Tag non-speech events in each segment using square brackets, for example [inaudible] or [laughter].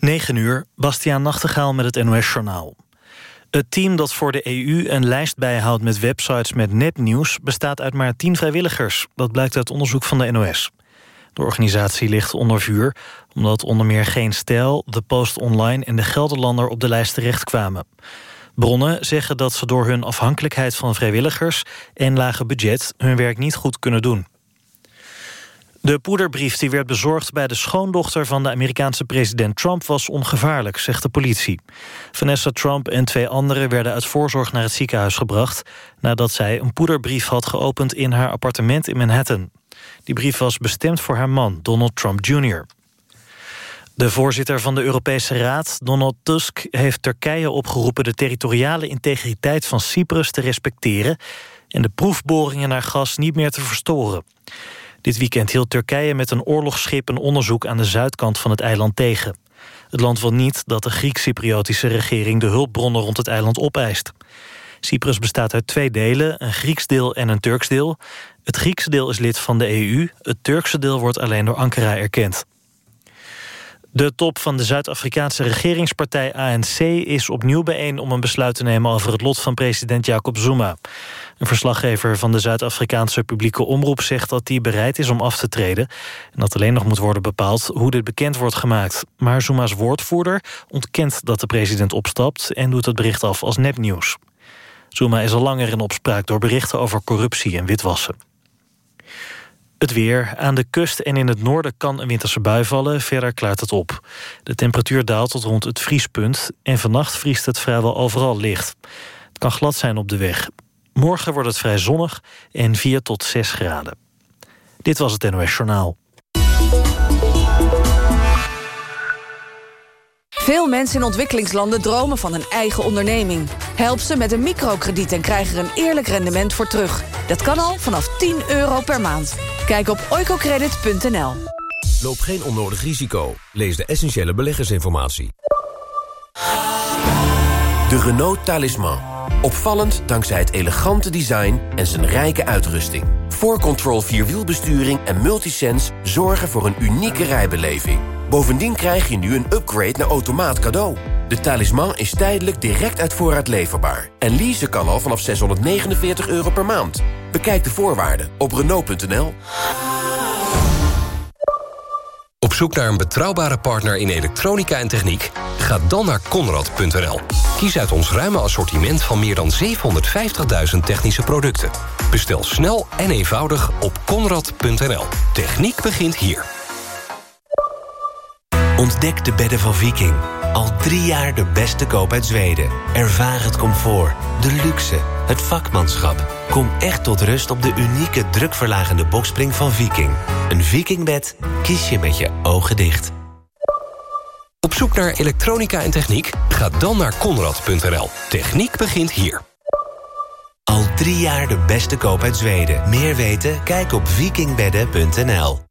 9 uur, Bastiaan Nachtegaal met het NOS-journaal. Het team dat voor de EU een lijst bijhoudt met websites met nepnieuws... bestaat uit maar 10 vrijwilligers. Dat blijkt uit onderzoek van de NOS. De organisatie ligt onder vuur omdat onder meer Geen Stijl... de Post Online en de Gelderlander op de lijst terechtkwamen. Bronnen zeggen dat ze door hun afhankelijkheid van vrijwilligers... en lage budget hun werk niet goed kunnen doen. De poederbrief die werd bezorgd bij de schoondochter van de Amerikaanse president Trump was ongevaarlijk, zegt de politie. Vanessa Trump en twee anderen werden uit voorzorg naar het ziekenhuis gebracht nadat zij een poederbrief had geopend in haar appartement in Manhattan. Die brief was bestemd voor haar man, Donald Trump Jr. De voorzitter van de Europese Raad, Donald Tusk, heeft Turkije opgeroepen de territoriale integriteit van Cyprus te respecteren en de proefboringen naar gas niet meer te verstoren. Dit weekend hield Turkije met een oorlogsschip een onderzoek aan de zuidkant van het eiland tegen. Het land wil niet dat de Griek-Cypriotische regering de hulpbronnen rond het eiland opeist. Cyprus bestaat uit twee delen, een Grieks deel en een Turks deel. Het Griekse deel is lid van de EU, het Turkse deel wordt alleen door Ankara erkend. De top van de Zuid-Afrikaanse regeringspartij ANC is opnieuw bijeen om een besluit te nemen over het lot van president Jacob Zuma. Een verslaggever van de Zuid-Afrikaanse publieke omroep zegt dat hij bereid is om af te treden en dat alleen nog moet worden bepaald hoe dit bekend wordt gemaakt. Maar Zuma's woordvoerder ontkent dat de president opstapt en doet het bericht af als nepnieuws. Zuma is al langer in opspraak door berichten over corruptie en witwassen. Het weer. Aan de kust en in het noorden kan een winterse bui vallen. Verder klaart het op. De temperatuur daalt tot rond het vriespunt... en vannacht vriest het vrijwel overal licht. Het kan glad zijn op de weg. Morgen wordt het vrij zonnig en 4 tot 6 graden. Dit was het NOS Journaal. Veel mensen in ontwikkelingslanden dromen van een eigen onderneming. Help ze met een microkrediet en krijg er een eerlijk rendement voor terug. Dat kan al vanaf 10 euro per maand. Kijk op oicocredit.nl. Loop geen onnodig risico. Lees de essentiële beleggersinformatie. De Renault Talisman. Opvallend dankzij het elegante design en zijn rijke uitrusting. 4Control Vierwielbesturing en Multisense zorgen voor een unieke rijbeleving. Bovendien krijg je nu een upgrade naar automaat cadeau. De talisman is tijdelijk direct uit voorraad leverbaar. En leasen kan al vanaf 649 euro per maand. Bekijk de voorwaarden op Renault.nl. Op zoek naar een betrouwbare partner in elektronica en techniek? Ga dan naar Conrad.nl. Kies uit ons ruime assortiment van meer dan 750.000 technische producten. Bestel snel en eenvoudig op Conrad.nl. Techniek begint hier. Ontdek de bedden van Viking. Al drie jaar de beste koop uit Zweden. Ervaar het comfort, de luxe, het vakmanschap. Kom echt tot rust op de unieke drukverlagende bokspring van Viking. Een Vikingbed kies je met je ogen dicht. Op zoek naar elektronica en techniek? Ga dan naar Conrad.nl. Techniek begint hier. Al drie jaar de beste koop uit Zweden. Meer weten? Kijk op vikingbedden.nl.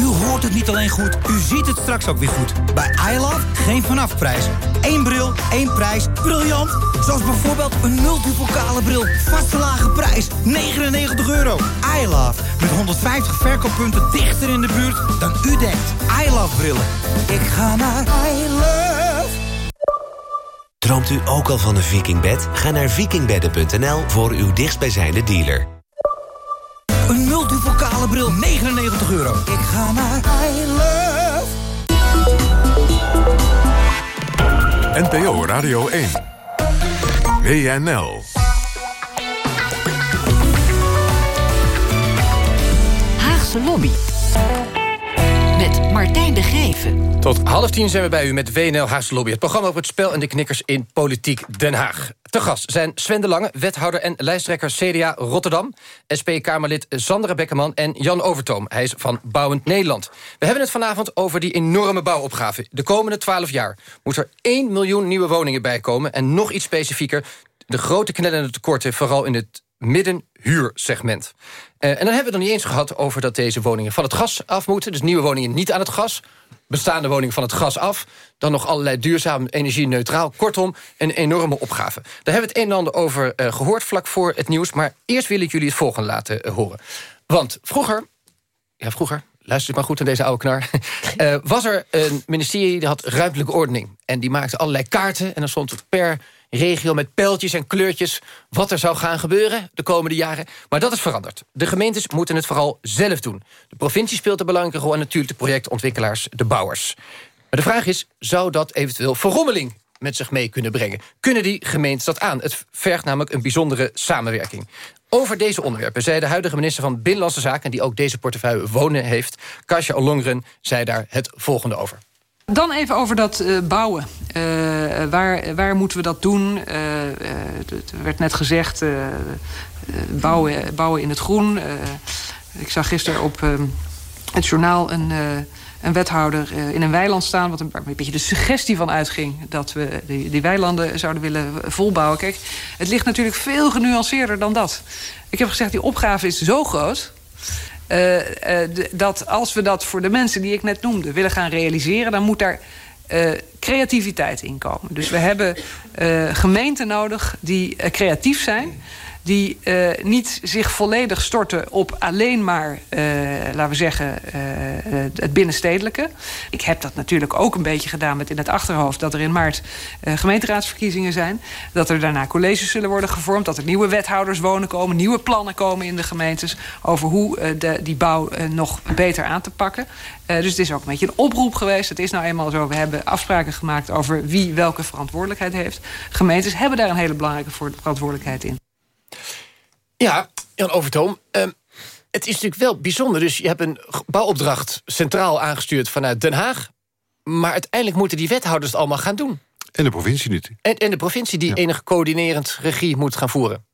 U hoort het niet alleen goed, u ziet het straks ook weer goed. Bij iLove geen vanafprijs. Eén bril, één prijs. Briljant! Zoals bijvoorbeeld een multipokale bril. Vaste lage prijs, 99 euro. iLove, met 150 verkooppunten dichter in de buurt dan u denkt. iLove brillen. Ik ga naar iLove. Droomt u ook al van een vikingbed? Ga naar vikingbedden.nl voor uw dichtstbijzijnde dealer. Bril, 99 euro. Ik ga naar iLove. NPO Radio 1. WNL. Haagse Lobby. Met Martijn de Geven. Tot half tien zijn we bij u met WNL Haagse Lobby. Het programma over het spel en de knikkers in Politiek Den Haag. Te gast zijn Sven de Lange, wethouder en lijsttrekker CDA Rotterdam... SP-Kamerlid Sandra Bekkerman en Jan Overtoom. Hij is van Bouwend Nederland. We hebben het vanavond over die enorme bouwopgave. De komende twaalf jaar moet er 1 miljoen nieuwe woningen bijkomen... en nog iets specifieker, de grote knellende tekorten... vooral in het middenhuursegment. Uh, en dan hebben we het nog niet eens gehad over dat deze woningen van het gas af moeten. Dus nieuwe woningen niet aan het gas. Bestaande woningen van het gas af. Dan nog allerlei duurzaam, energie-neutraal. Kortom, een enorme opgave. Daar hebben we het een en ander over uh, gehoord vlak voor het nieuws. Maar eerst wil ik jullie het volgende laten uh, horen. Want vroeger, ja vroeger, luister maar goed naar deze oude knar... [laughs] Was er een ministerie die had ruimtelijke ordening. En die maakte allerlei kaarten. En dan stond per regio met pijltjes en kleurtjes... wat er zou gaan gebeuren de komende jaren. Maar dat is veranderd. De gemeentes moeten het vooral zelf doen. De provincie speelt een belangrijke rol... en natuurlijk de projectontwikkelaars, de bouwers. Maar de vraag is, zou dat eventueel verrommeling met zich mee kunnen brengen? Kunnen die gemeentes dat aan? Het vergt namelijk een bijzondere samenwerking. Over deze onderwerpen zei de huidige minister van Binnenlandse Zaken... die ook deze portefeuille wonen heeft, Kasia Ollongren... zei daar het volgende over. Dan even over dat uh, bouwen. Uh, waar, waar moeten we dat doen? Uh, er werd net gezegd, bouwen, bouwen in het groen. ik zag gisteren op het journaal een een wethouder in een weiland staan... wat een, een beetje de suggestie van uitging... dat we die, die, weilanden zouden willen volbouwen. Kijk, het ligt natuurlijk veel genuanceerder dan dat. Ik heb gezegd, die opgave is zo groot... Uh, uh, dat als we dat voor de mensen die ik net noemde willen gaan realiseren... dan moet daar creativiteit in komen. Dus we hebben gemeenten nodig die creatief zijn die uh, niet zich volledig storten op alleen maar, uh, laten we zeggen, uh, het binnenstedelijke. Ik heb dat natuurlijk ook een beetje gedaan met in het achterhoofd... dat er in maart gemeenteraadsverkiezingen zijn. Dat er daarna colleges zullen worden gevormd. Dat er nieuwe wethouders wonen komen. Nieuwe plannen komen in de gemeentes... over hoe de, die bouw nog beter aan te pakken. dus het is ook een beetje een oproep geweest. Het is nou eenmaal zo, we hebben afspraken gemaakt... over wie welke verantwoordelijkheid heeft. Gemeentes hebben daar een hele belangrijke verantwoordelijkheid in. Ja, Jan Overtoom. Uh, het is natuurlijk wel bijzonder. Dus je hebt een bouwopdracht centraal aangestuurd vanuit Den Haag. Maar uiteindelijk moeten die wethouders het allemaal gaan doen. En de provincie niet. En, en de provincie die enige coördinerend regie moet gaan voeren.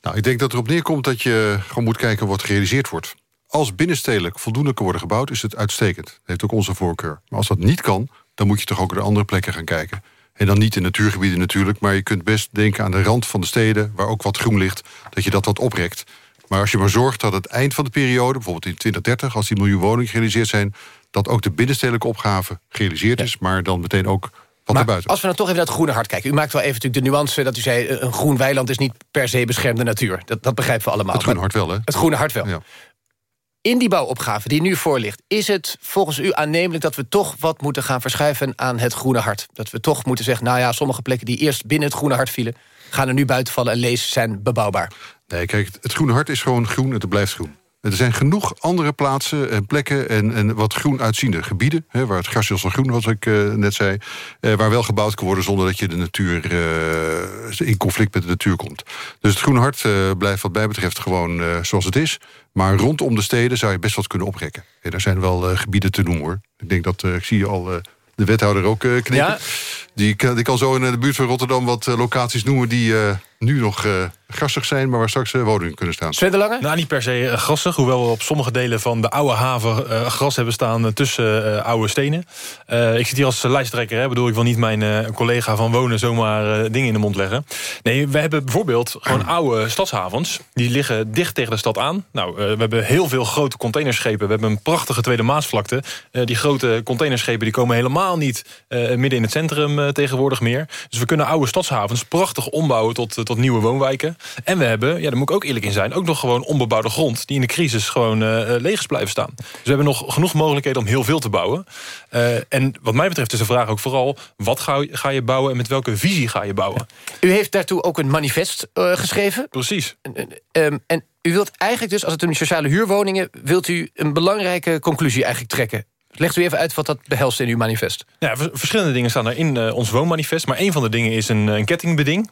Nou, ik denk dat erop neerkomt dat je gewoon moet kijken wat gerealiseerd wordt. Als binnenstedelijk voldoende kan worden gebouwd, is het uitstekend. Dat heeft ook onze voorkeur. Maar als dat niet kan, dan moet je toch ook naar andere plekken gaan kijken. En dan niet in natuurgebieden natuurlijk... maar je kunt best denken aan de rand van de steden... waar ook wat groen ligt, dat je dat wat oprekt. Maar als je maar zorgt dat het eind van de periode... bijvoorbeeld in 2030, als die miljoen woningen gerealiseerd zijn... dat ook de binnenstedelijke opgave gerealiseerd is... maar dan meteen ook wat maar buiten. Als we dan toch even naar het groene hart kijken. U maakt wel even natuurlijk de nuance dat u zei... een groen weiland is niet per se beschermde natuur. Dat, dat begrijpen we allemaal. Het groene hart wel, hè? Het groene hart wel. Ja in die bouwopgave die nu voor ligt... is het volgens u aannemelijk dat we toch wat moeten gaan verschuiven aan het groene hart? Dat we toch moeten zeggen, nou ja, sommige plekken die eerst binnen het groene hart vielen... gaan er nu buiten vallen en lees zijn bebouwbaar. Nee, kijk, het groene hart is gewoon groen en het blijft groen. Er zijn genoeg andere plaatsen en plekken en, en wat groen uitziende gebieden... Hè, waar het gras is al groen, wat ik uh, net zei... Uh, waar wel gebouwd kan worden zonder dat je de natuur uh, in conflict met de natuur komt. Dus het Groene Hart blijft wat mij betreft gewoon zoals het is. Maar rondom de steden zou je best wat kunnen oprekken. En daar zijn wel gebieden te noemen, hoor. Ik denk dat, ik zie al de wethouder ook knippen. Ja. Die, die kan zo in de buurt van Rotterdam wat locaties noemen... die nu nog grassig zijn, maar waar straks uh, woningen kunnen staan. Sven de Lange? Nou, niet per se uh, grassig, hoewel we op sommige delen van de oude haven uh, gras hebben staan tussen oude stenen. ik zit hier als lijsttrekker, hè, bedoel ik wil niet mijn collega van wonen zomaar dingen in de mond leggen. Nee, we hebben bijvoorbeeld gewoon [clears throat] oude stadshavens. Die liggen dicht tegen de stad aan. Nou, we hebben heel veel grote containerschepen. We hebben een prachtige tweede Maasvlakte. die grote containerschepen die komen helemaal niet midden in het centrum tegenwoordig meer. Dus we kunnen oude stadshavens prachtig ombouwen tot, tot nieuwe woonwijken. En we hebben, ja, daar moet ik ook eerlijk in zijn... ook nog gewoon onbebouwde grond die in de crisis gewoon uh, leeg is blijven staan. Dus we hebben nog genoeg mogelijkheden om heel veel te bouwen. En wat mij betreft is de vraag ook vooral... wat ga, ga je bouwen en met welke visie ga je bouwen? U heeft daartoe ook een manifest uh, geschreven. Precies. Um, en u wilt eigenlijk dus, als het om sociale huurwoningen... wilt u een belangrijke conclusie eigenlijk trekken. Legt u even uit wat dat behelst in uw manifest. Ja, verschillende dingen staan er in uh, ons woonmanifest. Maar een van de dingen is een, een kettingbeding.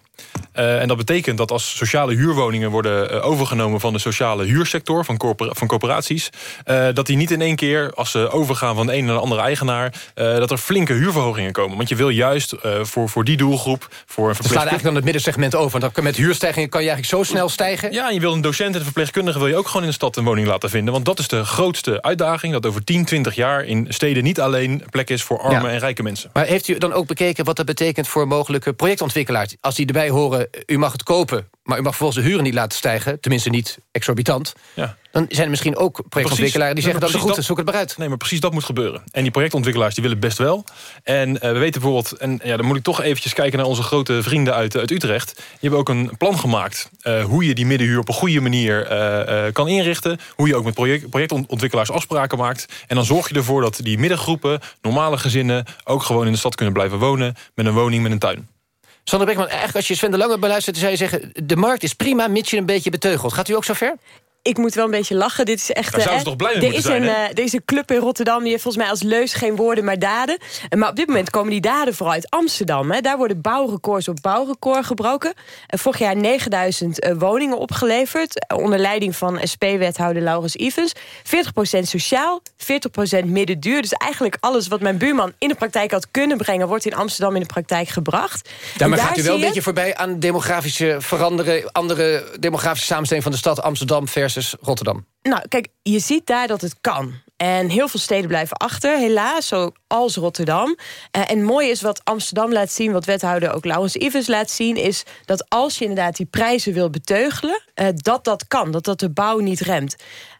Uh, en dat betekent dat als sociale huurwoningen worden uh, overgenomen... van de sociale huursector, van, corpora van corporaties... dat die niet in één keer, als ze overgaan van de een naar de andere eigenaar... dat er flinke huurverhogingen komen. Want je wil juist voor, voor die doelgroep... Voor een slaat eigenlijk dan het middensegment over. Want met huurstijgingen kan je eigenlijk zo snel stijgen. Ja, je wil een docent en een verpleegkundige... wil je ook gewoon in de stad een woning laten vinden. Want dat is de grootste uitdaging. Dat over 10, 20 jaar in steden niet alleen plek is voor arme en rijke mensen. Maar heeft u dan ook bekeken wat dat betekent voor mogelijke projectontwikkelaars? Als die erbij bij horen... u mag het kopen, maar u mag volgens de huren niet laten stijgen... tenminste niet exorbitant... Ja. Dan zijn er misschien ook projectontwikkelaars die zeggen... dat is goed, zoek het maar uit. Nee, maar precies dat moet gebeuren. En die projectontwikkelaars die willen best wel. En eh, we weten bijvoorbeeld... en ja, dan moet ik toch eventjes kijken naar onze grote vrienden uit, uit Utrecht. Die hebben ook een plan gemaakt... Uh, hoe je die middenhuur op een goede manier uh, kan inrichten. Hoe je ook met project, projectontwikkelaars afspraken maakt. En dan zorg je ervoor dat die middengroepen, normale gezinnen... ook gewoon in de stad kunnen blijven wonen... met een woning, met een tuin. Sander Beckman, eigenlijk als je Sven de Lange beluistert... zou je zeggen, de markt is prima, mits je een beetje beteugelt. Gaat u ook zo ver? Ik moet wel een beetje lachen. Dit is echt. Daar toch blij er is zijn, een, uh, Er is een club in Rotterdam die heeft volgens mij als leus geen woorden maar daden. Maar op dit moment komen die daden vooral uit Amsterdam. Hè. Daar worden bouwrecords op bouwrecord gebroken. En vorig jaar 9000 uh, woningen opgeleverd. Onder leiding van SP-wethouder Laurens Ivens. 40% sociaal, 40% middenduur. Dus eigenlijk alles wat mijn buurman in de praktijk had kunnen brengen... wordt in Amsterdam in de praktijk gebracht. Ja, maar gaat u wel een beetje voorbij aan demografische veranderen... andere demografische samenstelling van de stad Amsterdam... versus Rotterdam? Nou, kijk, je ziet daar dat het kan. En heel veel steden blijven achter, helaas, zoals Rotterdam. Uh, en mooi is wat Amsterdam laat zien, wat wethouder ook Laurens Ivers laat zien... is dat als je inderdaad die prijzen wil beteugelen, uh, dat dat kan. Dat dat de bouw niet remt.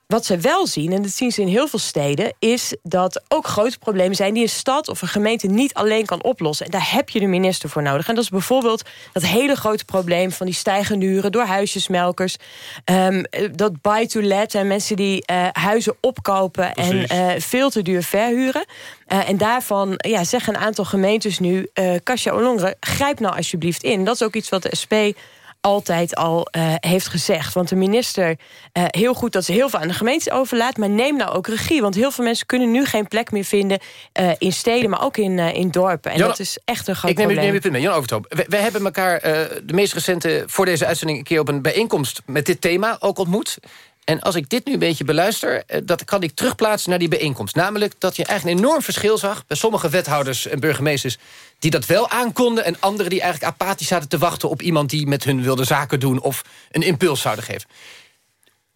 Wat ze wel zien, en dat zien ze in heel veel steden... is dat ook grote problemen zijn die een stad of een gemeente niet alleen kan oplossen. En daar heb je de minister voor nodig. En dat is bijvoorbeeld dat hele grote probleem van die stijgende huren... door huisjesmelkers, um, dat buy-to-let... en mensen die uh, huizen opkopen Precies. en uh, veel te duur verhuren. Uh, en daarvan ja, zeggen een aantal gemeentes nu... Kasia Olongre, grijp nou alsjeblieft in. Dat is ook iets wat de SP altijd al uh, heeft gezegd. Want de minister, uh, heel goed dat ze heel veel aan de gemeentes overlaat... maar neem nou ook regie. Want heel veel mensen kunnen nu geen plek meer vinden... Uh, in steden, maar ook in, in dorpen. En Jan, dat is echt een groot ik neem, probleem. Ik neem het mee. Jan Overtoom, we, we, hebben elkaar de meest recente... voor deze uitzending een keer op een bijeenkomst met dit thema ook ontmoet. En als ik dit nu een beetje beluister... dat kan ik terugplaatsen naar die bijeenkomst. Namelijk dat je eigenlijk een enorm verschil zag... bij sommige wethouders en burgemeesters... die dat wel aankonden... en anderen die eigenlijk apathisch zaten te wachten... op iemand die met hun wilde zaken doen... of een impuls zouden geven.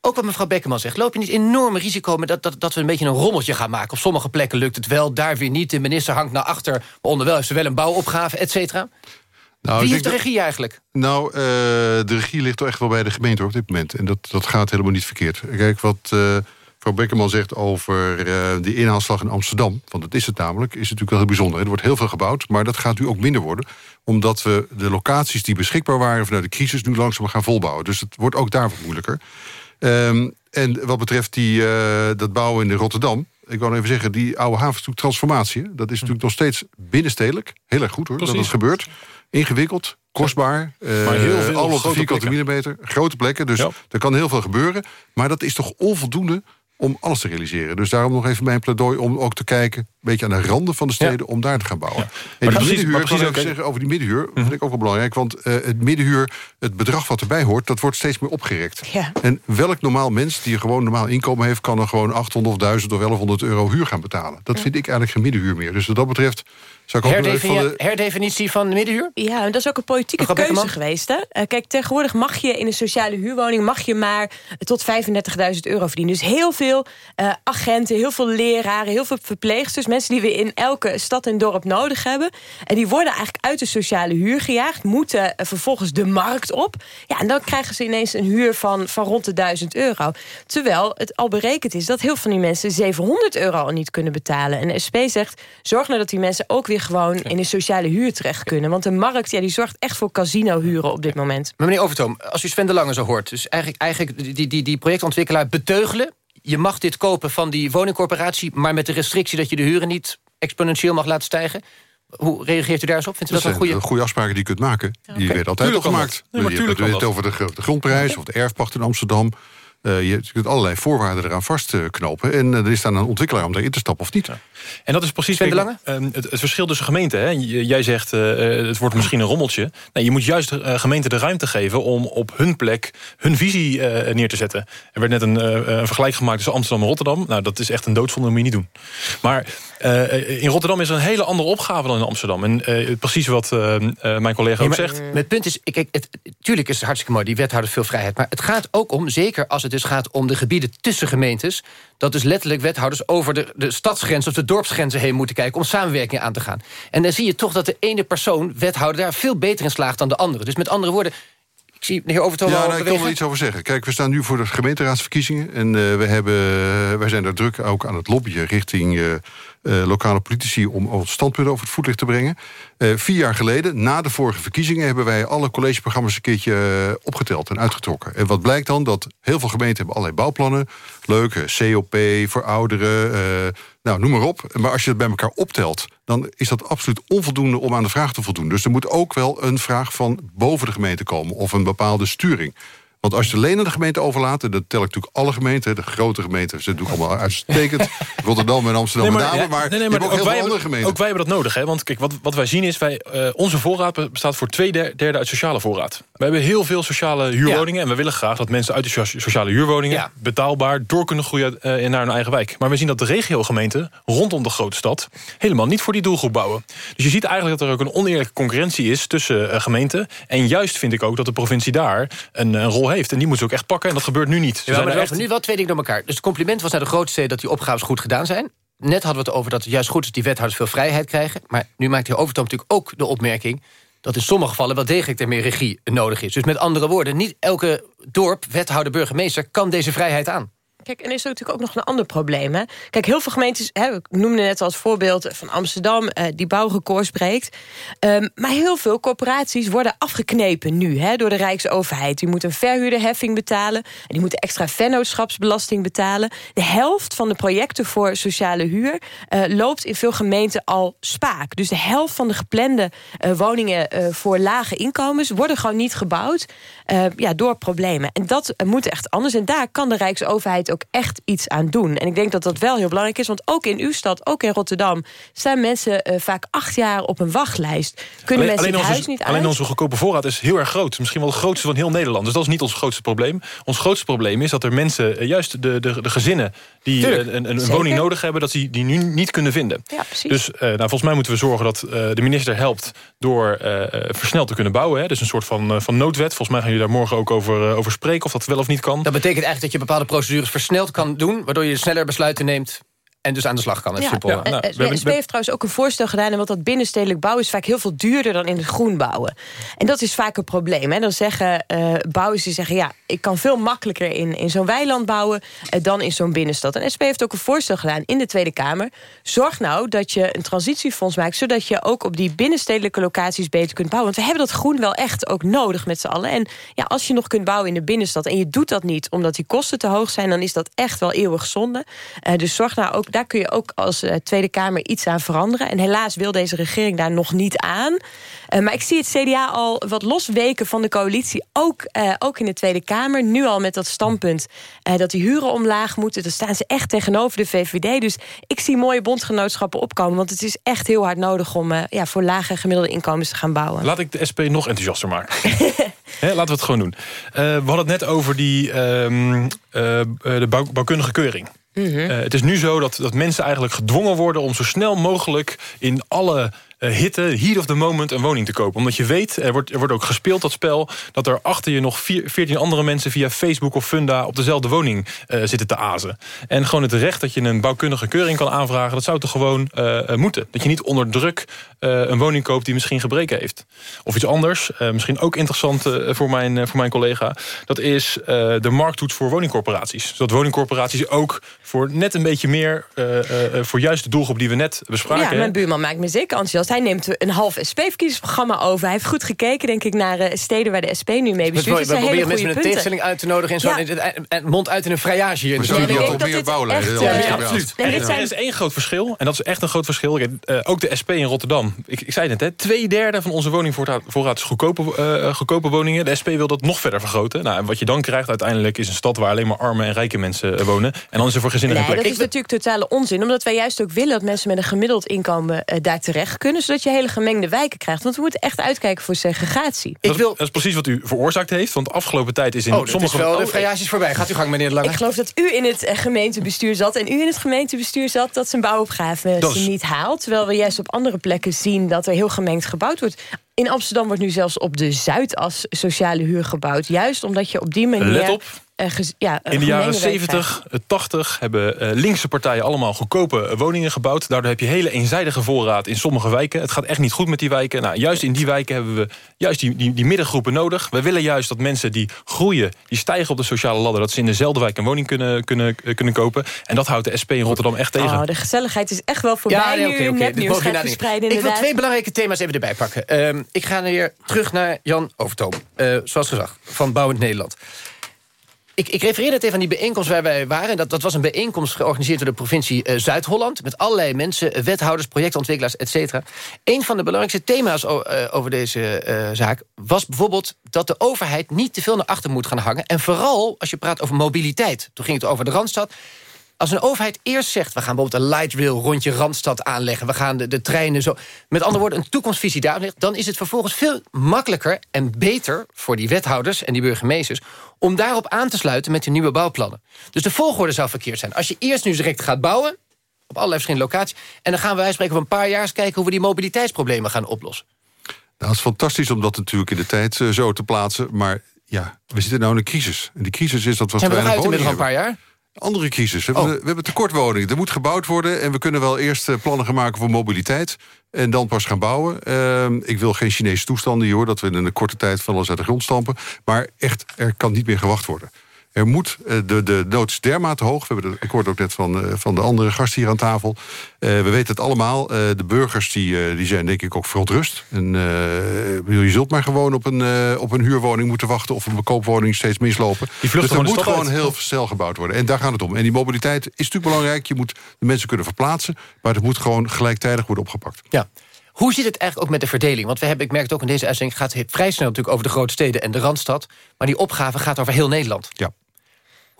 Ook wat mevrouw Bekkerman zegt, loop je niet enorm risico... met dat, dat, we een beetje een rommeltje gaan maken? Op sommige plekken lukt het wel, daar weer niet. De minister hangt naar achter, maar onderwijl heeft ze wel een bouwopgave, et cetera. Nou, Wie heeft de regie eigenlijk? Nou, uh, de regie ligt toch echt wel bij de gemeente op dit moment. En dat, dat gaat helemaal niet verkeerd. Kijk, wat uh, mevrouw Bekkerman zegt over uh, de inhaalslag in Amsterdam... want dat is het namelijk, is natuurlijk wel heel bijzonder. Er wordt heel veel gebouwd, maar dat gaat nu ook minder worden... omdat we de locaties die beschikbaar waren vanuit de crisis... nu langzaam gaan volbouwen. Dus het wordt ook daarvoor moeilijker. Um, en wat betreft die, dat bouwen in Rotterdam ik wou even zeggen, die oude haven is natuurlijk transformatie. Dat is natuurlijk nog steeds binnenstedelijk. Heel erg goed hoor, Precies. dat dat gebeurt. Ingewikkeld, kostbaar. Maar heel veel alle vierkante millimeter. Grote plekken, dus ja. er kan heel veel gebeuren. Maar dat is toch onvoldoende om alles te realiseren. Dus daarom nog even mijn pleidooi om ook te kijken... een beetje aan de randen van de steden, ja. om daar te gaan bouwen. Ja. En die precies, middenhuur, precies ook zeggen over die middenhuur... -hmm. vind ik ook wel belangrijk, want uh, het middenhuur... het bedrag wat erbij hoort, dat wordt steeds meer opgerekt. Ja. En welk normaal mens die gewoon normaal inkomen heeft... kan er gewoon 800 of 1000 of 1100 euro huur gaan betalen. Dat vind ik eigenlijk geen middenhuur meer. Dus wat dat betreft... Herdefini de... Herdefinitie van de middenhuur? Ja, dat is ook een politieke Mevrouw keuze geweest. Hè? Uh, kijk, tegenwoordig mag je in een sociale huurwoning... mag je maar tot 35.000 euro verdienen. Dus heel veel uh, agenten, heel veel leraren, heel veel verpleegsters... mensen die we in elke stad en dorp nodig hebben. En die worden eigenlijk uit de sociale huur gejaagd... moeten uh, vervolgens de markt op. Ja, en dan krijgen ze ineens een huur van, van rond de 1000 euro. Terwijl het al berekend is dat heel veel van die mensen... 700 euro al niet kunnen betalen. En de SP zegt, zorg nou dat die mensen ook weer gewoon in een sociale huur terecht kunnen. Want de markt ja, die zorgt echt voor casino-huren op dit moment. Maar meneer Overtoom, als u Sven de Lange zo hoort... dus eigenlijk, eigenlijk die, die, die projectontwikkelaar beteugelen... je mag dit kopen van die woningcorporatie... maar met de restrictie dat je de huren niet exponentieel mag laten stijgen... Hoe reageert u daar eens op? Vindt u dat, dat een goede... goede afspraken die je kunt maken. Die okay. werden altijd al gemaakt. Nee, maar je hebt het over de, de grondprijs of de erfpacht in Amsterdam. Uh, je kunt allerlei voorwaarden eraan vastknopen. En uh, er is dan een ontwikkelaar om daarin te stappen of niet. Ja. En dat is precies Lange? Uh, het, het, verschil tussen gemeenten. Hè? Jij zegt, uh, het wordt misschien een rommeltje. Nee, je moet juist uh, gemeenten de ruimte geven... om op hun plek hun visie neer te zetten. Er werd net een, een vergelijk gemaakt tussen Amsterdam en Rotterdam. Nou, dat is echt een doodzonde, dat moet je niet doen. Maar in Rotterdam is er een hele andere opgave dan in Amsterdam. En precies wat mijn collega nee, ook zegt. Het punt is, kijk, het, tuurlijk is het hartstikke mooi... die wethouder veel vrijheid. Maar het gaat ook om, zeker als het het dus gaat om de gebieden tussen gemeentes... dat dus letterlijk wethouders over de, de stadsgrens of de dorpsgrenzen heen moeten kijken... om samenwerking aan te gaan. En dan zie je toch dat de ene persoon, wethouder... daar veel beter in slaagt dan de andere. Dus met andere woorden, ik zie de heer Overtoom Ja, nou, ik kan er iets over zeggen. Kijk, we staan nu voor de gemeenteraadsverkiezingen. En eh, we hebben, wij zijn daar druk ook aan het lobbyen richting eh, eh, lokale politici... om ons standpunt over het voetlicht te brengen. Eh, vier jaar geleden, na de vorige verkiezingen... hebben wij alle collegeprogramma's een keertje eh, opgeteld en uitgetrokken. En wat blijkt dan? Dat heel veel gemeenten hebben allerlei bouwplannen. Leuke COP voor ouderen, nou, noem maar op. Maar als je het bij elkaar optelt... dan is dat absoluut onvoldoende om aan de vraag te voldoen. Dus er moet ook wel een vraag van boven de gemeente komen... of een bepaalde sturing. Want als je het alleen aan de gemeente overlaat... en dat tel ik natuurlijk alle gemeenten, de grote gemeenten... ze doen allemaal uitstekend, [laughs] Rotterdam en Amsterdam Nee, maar, nee, nee, je hebt ook heel veel wij andere hebben, gemeenten. Ook wij hebben dat nodig. Hè? Want kijk, wat, wat wij zien is... Wij, eh, onze voorraad bestaat voor twee der- derde uit sociale voorraad. We hebben heel veel sociale huurwoningen... en we willen graag dat mensen uit de so- sociale huurwoningen... betaalbaar door kunnen groeien eh, naar hun eigen wijk. Maar we zien dat de regiogemeenten rondom de grote stad... helemaal niet voor die doelgroep bouwen. Dus je ziet eigenlijk dat er ook een oneerlijke concurrentie is... tussen eh, gemeenten. En juist vind ik ook dat de provincie daar een, een rol heeft. En die moet ze ook echt pakken. En dat gebeurt nu niet. Ze Ja, zijn maar er lopen nu wel twee dingen door elkaar. Dus het compliment was naar de grootste steden dat die opgaves goed gedaan zijn. Net hadden we het over dat het juist goed is dat die wethouders veel vrijheid krijgen. Maar nu maakt de Overtoom natuurlijk ook de opmerking... dat in sommige gevallen wel degelijk er meer regie nodig is. Dus met andere woorden, niet elke dorp, wethouder, burgemeester... kan deze vrijheid aan. Kijk, en er is natuurlijk ook nog een ander probleem. Hè? Kijk, heel veel gemeentes, hè, ik noemde net als voorbeeld van Amsterdam... Eh, die bouwrecords breekt. Ehm, maar heel veel corporaties worden afgeknepen nu hè, door de Rijksoverheid. Die moeten een verhuurderheffing betalen. En die moeten extra vennootschapsbelasting betalen. De helft van de projecten voor sociale huur... eh, loopt in veel gemeenten al spaak. Dus de helft van de geplande eh, woningen eh, voor lage inkomens... worden gewoon niet gebouwd ja, door problemen. En dat moet echt anders. En daar kan de Rijksoverheid ook echt iets aan doen. En ik denk dat dat wel heel belangrijk is. Want ook in uw stad, ook in Rotterdam... staan mensen eh, vaak acht jaar op een wachtlijst. Kunnen mensen het onze, huis niet alleen uit? onze goedkope voorraad is heel erg groot. Misschien wel het grootste van heel Nederland. Dus dat is niet ons grootste probleem. Ons grootste probleem is dat er mensen, eh, juist de, de, de gezinnen... die Tuurlijk. eh, een, een, een woning nodig hebben, dat ze die nu niet kunnen vinden. Ja, precies. Dus eh, nou, volgens mij moeten we zorgen dat eh, de minister helpt... door versneld te kunnen bouwen. Hè. Dus een soort van, van noodwet. Volgens mij gaan jullie daar morgen ook over, over spreken... of dat wel of niet kan. Dat betekent eigenlijk dat je bepaalde procedures versneld kan doen... waardoor je sneller besluiten neemt en dus aan de slag kan. Ja, simpel. Nou, de SP heeft trouwens ook een voorstel gedaan... en wat dat binnenstedelijk bouwen is vaak heel veel duurder... dan in het groen bouwen. En dat is vaak een probleem. Hè. Dan zeggen eh, bouwers die zeggen... ja, ik kan veel makkelijker in, in zo'n weiland bouwen... eh, dan in zo'n binnenstad. En SP heeft ook een voorstel gedaan in de Tweede Kamer. Zorg nou dat je een transitiefonds maakt... zodat je ook op die binnenstedelijke locaties beter kunt bouwen. Want we hebben dat groen wel echt ook nodig met z'n allen. En ja, als je nog kunt bouwen in de binnenstad... en je doet dat niet omdat die kosten te hoog zijn... dan is dat echt wel eeuwig zonde. Eh, dus zorg nou ook, daar kun je ook als eh, Tweede Kamer iets aan veranderen. En helaas wil deze regering daar nog niet aan. Eh, maar ik zie het CDA al wat losweken van de coalitie. Ook, eh, ook in de Tweede Kamer. Nu al met dat standpunt dat die huren omlaag moeten. Dan staan ze echt tegenover de VVD. Dus ik zie mooie bondgenootschappen opkomen. Want het is echt heel hard nodig om ja, voor lage gemiddelde inkomens te gaan bouwen. Laat ik de SP nog enthousiaster maken. [laughs] Laten we het gewoon doen. We hadden het net over die, ehm, eh, de bouw- bouwkundige keuring. Eh, het is nu zo dat, dat mensen eigenlijk gedwongen worden... om zo snel mogelijk in alle eh, hitte, heat of the moment, een woning te kopen. Omdat je weet, er wordt, er wordt ook gespeeld dat spel... dat er achter je nog vier- 14 andere mensen via Facebook of Funda... op dezelfde woning eh, zitten te azen. En gewoon het recht dat je een bouwkundige keuring kan aanvragen... dat zou toch gewoon eh, moeten. Dat je niet onder druk een woning koopt die misschien gebreken heeft. Of iets anders, misschien ook interessant voor, mijn, voor mijn collega... dat is de markttoets voor woningcorporaties. Zodat woningcorporaties ook voor net een beetje meer... voor juist de doelgroep die we net bespraken... Ja, mijn buurman maakt me zeker enthousiast. Hij neemt een half SP-verkiezingsprogramma over. Hij heeft goed gekeken, denk ik, naar eh, steden waar de SP nu mee We, bestuurt. we proberen mensen met een tegenstelling uit te nodigen... en, zo, Ja. en, en- en mond uit in een vrijage hier. in de Maar zo studio. die had dat meer echt, is ja, absoluut. Dit Er is één groot verschil, en dat is echt een groot verschil. Kijk, eh, ook de SP in Rotterdam. Ik, ik zei het net, hè, twee derde van onze woningvoorraad voorraad is goedkope, eh, goedkope woningen. De SP wil dat nog verder vergroten. Nou, en wat je dan krijgt uiteindelijk is een stad... waar alleen maar arme en rijke mensen wonen. En dan is er voor gezinnen Nee, dat is natuurlijk totale onzin. Omdat wij juist ook willen dat mensen met een gemiddeld inkomen daar terecht kunnen. Zodat je hele gemengde wijken krijgt. Want we moeten echt uitkijken voor segregatie. dat, is, dat is precies wat u veroorzaakt heeft. Want de afgelopen tijd is in Oh, sommige... is wel, de Oh, vrijage is voorbij. Gaat u gang, meneer de Lange. Ik geloof dat u in het eh, gemeentebestuur zat... en u in het gemeentebestuur zat dat zijn bouwopgave is- niet haalt. Terwijl we juist op andere plekken zien dat er heel gemengd gebouwd wordt. In Amsterdam wordt nu zelfs op de Zuidas sociale huur gebouwd. Juist omdat je op die manier... Let op. eh, ja, In de jaren gemengde wijk 70, 80 hebben eh, linkse partijen allemaal goedkope eh, woningen gebouwd. Daardoor heb je hele eenzijdige voorraad in sommige wijken. Het gaat echt niet goed met die wijken. Nou, juist in die wijken hebben we juist die, die, die middengroepen nodig. We willen juist dat mensen die groeien, die stijgen op de sociale ladder... dat ze in dezelfde wijk een woning kunnen, kunnen, eh, kunnen kopen. En dat houdt de SP in Rotterdam echt tegen. Oh, de gezelligheid is echt wel voorbij nee, nu we gaat nou verspreiden Ik wil twee belangrijke thema's even erbij pakken. Ehm, ik ga weer terug naar Jan Overtoom. eh, zoals gezegd, van Bouwend Nederland. Ik, ik refereer net even aan die bijeenkomst waar wij waren. Dat, dat was een bijeenkomst georganiseerd door de provincie eh, Zuid-Holland... met allerlei mensen, eh, wethouders, projectontwikkelaars, et cetera. Een van de belangrijkste thema's eh, over deze zaak... was bijvoorbeeld dat de overheid niet te veel naar achter moet gaan hangen. En vooral als je praat over mobiliteit. Toen ging het over de Randstad. Als een overheid eerst zegt... we gaan bijvoorbeeld een light rail rondje Randstad aanleggen... we gaan de, de treinen zo... met andere woorden, een toekomstvisie daar ligt... dan is het vervolgens veel makkelijker en beter... voor die wethouders en die burgemeesters... om daarop aan te sluiten met de nieuwe bouwplannen. Dus de volgorde zou verkeerd zijn. Als je eerst nu direct gaat bouwen... op allerlei verschillende locaties... en dan gaan wij spreken over een paar jaar... eens kijken hoe we die mobiliteitsproblemen gaan oplossen. Nou, het is fantastisch om dat natuurlijk in de tijd eh, zo te plaatsen. Maar ja, we zitten nou in een crisis. En die crisis is dat we Zijn we nog weinig uit inmiddels een paar jaar? Andere crisis. We, hebben, we hebben. Er moet gebouwd worden. En we kunnen wel eerst eh, plannen gaan maken voor mobiliteit. En dan pas gaan bouwen. Ehm, ik wil geen Chinese toestanden hier hoor. Dat we in een korte tijd van alles uit de grond stampen. Maar echt, er kan niet meer gewacht worden. Er moet, eh, de, de nood is dermate hoog. We hebben ik hoorde ook net van, eh, van de andere gast hier aan tafel. Eh, we weten het allemaal. Eh, de burgers die, eh, die zijn denk ik ook verontrust. En, eh, bedoel, je zult maar gewoon op een, eh, op een huurwoning moeten wachten... of een koopwoning steeds mislopen. Die dus er moet gewoon uit. heel snel gebouwd worden. En daar gaat het om. En die mobiliteit is natuurlijk belangrijk. Je moet de mensen kunnen verplaatsen. Maar het moet gewoon gelijktijdig worden opgepakt. Ja. Hoe zit het eigenlijk ook met de verdeling? Want we hebben, ik merk het ook in deze uitzending... het gaat vrij snel natuurlijk over de grote steden en de Randstad. Maar die opgave gaat over heel Nederland. Ja.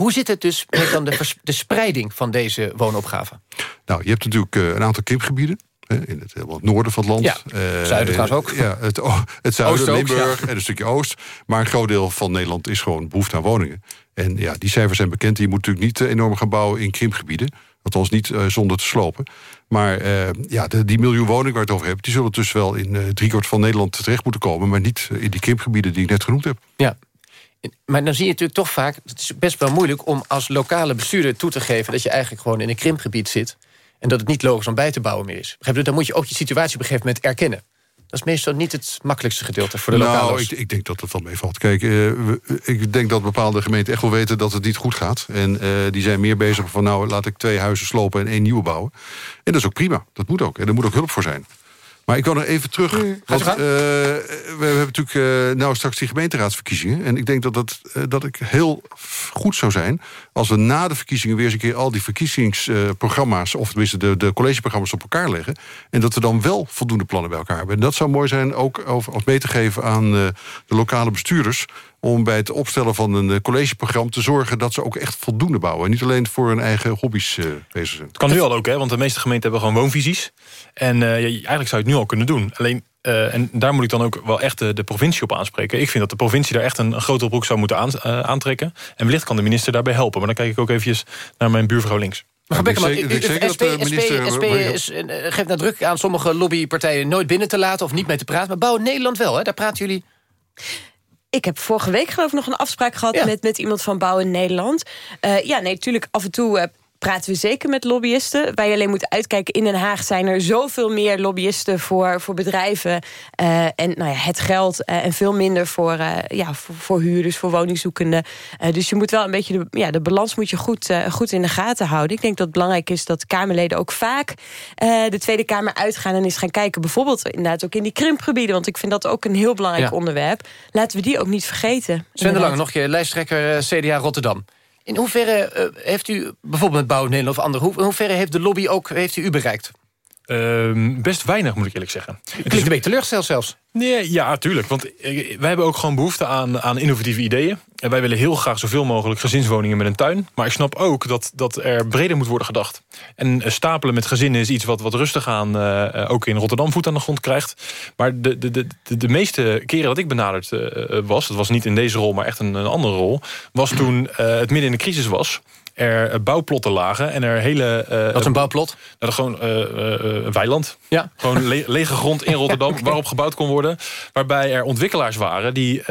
Hoe zit het dus met dan de, de spreiding van deze woonopgave? Nou, je hebt natuurlijk eh, een aantal krimpgebieden. In het, helemaal het noorden van het land. Ja, Eh, zuiden trouwens ook. Ja, het, het zuiden, Oost Limburg ja. en een stukje oost. Maar een groot deel van Nederland is gewoon behoefte aan woningen. En ja, die cijfers zijn bekend. Je moet natuurlijk niet eh, enorm gaan bouwen in krimpgebieden. Althans niet zonder te slopen. Maar ja, de, die miljoen woningen waar je het over hebt... die zullen dus wel in driekwart van Nederland terecht moeten komen... maar niet in die krimpgebieden die ik net genoemd heb. Ja. Maar dan zie je natuurlijk toch vaak... het is best wel moeilijk om als lokale bestuurder toe te geven... dat je eigenlijk gewoon in een krimpgebied zit... en dat het niet logisch om bij te bouwen meer is. Begrijp je? Dan moet je ook je situatie op een gegeven moment erkennen. Dat is meestal niet het makkelijkste gedeelte voor de nou, lokale. ik, ik denk dat het wel meevalt. Kijk, eh, we- ik denk dat bepaalde gemeenten echt wel weten dat het niet goed gaat. En eh, die zijn meer bezig van, nou, laat ik twee huizen slopen en één nieuwe bouwen. En dat is ook prima. Dat moet ook. En er moet ook hulp voor zijn. Maar ik wil nog even terug. Want, Gaat eh, we, we hebben natuurlijk eh, nou straks die gemeenteraadsverkiezingen. En ik denk dat, dat, eh, dat ik heel goed zou zijn... als we na de verkiezingen weer eens een keer al die verkiezingsprogramma's... of tenminste de, de collegeprogramma's op elkaar leggen. En dat we dan wel voldoende plannen bij elkaar hebben. En dat zou mooi zijn ook over, als mee te geven aan eh, de lokale bestuurders... om bij het opstellen van een eh, collegeprogramma te zorgen... dat ze ook echt voldoende bouwen. En niet alleen voor hun eigen hobby's eh, bezig zijn. Het kan nu al ook, hè, want de meeste gemeenten hebben gewoon woonvisies. En eh, eigenlijk zou je het nu al kunnen doen. Alleen, eh, en daar moet ik dan ook wel echt de, de provincie op aanspreken. Ik vind dat de provincie daar echt een, een grotere broek zou moeten aan- aantrekken. En wellicht kan de minister daarbij helpen. Maar dan kijk ik ook eventjes naar mijn buurvrouw links. Mevrouw ik zeker- ik SP, dat de minister- SP, SP geeft nadruk aan sommige lobbypartijen nooit binnen te laten of niet mee te praten. Maar Bouw Nederland wel, hè? daar praten jullie. Ik heb vorige week geloof ik nog een afspraak gehad Ja. met, met iemand van Bouw in Nederland. Eh, ja, nee, natuurlijk af en toe eh, praten we zeker met lobbyisten. Je alleen moet uitkijken, in Den Haag zijn er zoveel meer lobbyisten voor, voor bedrijven. eh, en nou ja, het geld eh, en veel minder voor, eh, ja, voor, voor huurders, voor woningzoekenden. Dus je moet wel een beetje de, ja, de balans moet je goed, goed in de gaten houden. Ik denk dat het belangrijk is dat Kamerleden ook vaak de Tweede Kamer uitgaan en eens gaan kijken. Bijvoorbeeld inderdaad ook in die krimpgebieden. Want ik vind dat ook een heel belangrijk Ja. onderwerp. Laten we die ook niet vergeten. Sven de. Lange, nog je lijsttrekker CDA Rotterdam. In hoeverre eh, heeft u, bijvoorbeeld met Bouw Nederland of andere... hoe- in hoeverre heeft de lobby ook heeft u, u bereikt? Ehm, best weinig, moet ik eerlijk zeggen. Het klinkt een beetje teleurgesteld zelfs. Nee, ja, tuurlijk. Want eh, wij hebben ook gewoon behoefte aan, aan innovatieve ideeën. En wij willen heel graag zoveel mogelijk gezinswoningen met een tuin. Maar ik snap ook dat, dat er breder moet worden gedacht. En eh, stapelen met gezinnen is iets wat, wat rustig aan... eh, ook in Rotterdam voet aan de grond krijgt. Maar de, de, de, de, meeste keren dat ik benaderd was... dat was niet in deze rol, maar echt een, een andere rol... was toen het midden in de crisis was... er eh, bouwplotten lagen en er hele... Uh, Wat is een bouwplot? Nou, gewoon uh, weiland. Ja. Gewoon le lege grond in Rotterdam [laughs] waarop gebouwd kon worden. Waarbij er ontwikkelaars waren die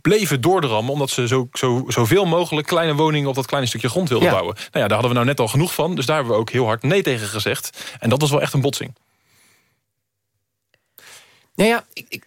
bleven doordrammen... omdat ze zo, zo, zoveel mogelijk kleine woningen op dat kleine stukje grond wilden bouwen. Nou ja, daar hadden we nou net al genoeg van. Dus daar hebben we ook heel hard nee tegen gezegd. En dat was wel echt een botsing. Nou ja, ik, ik,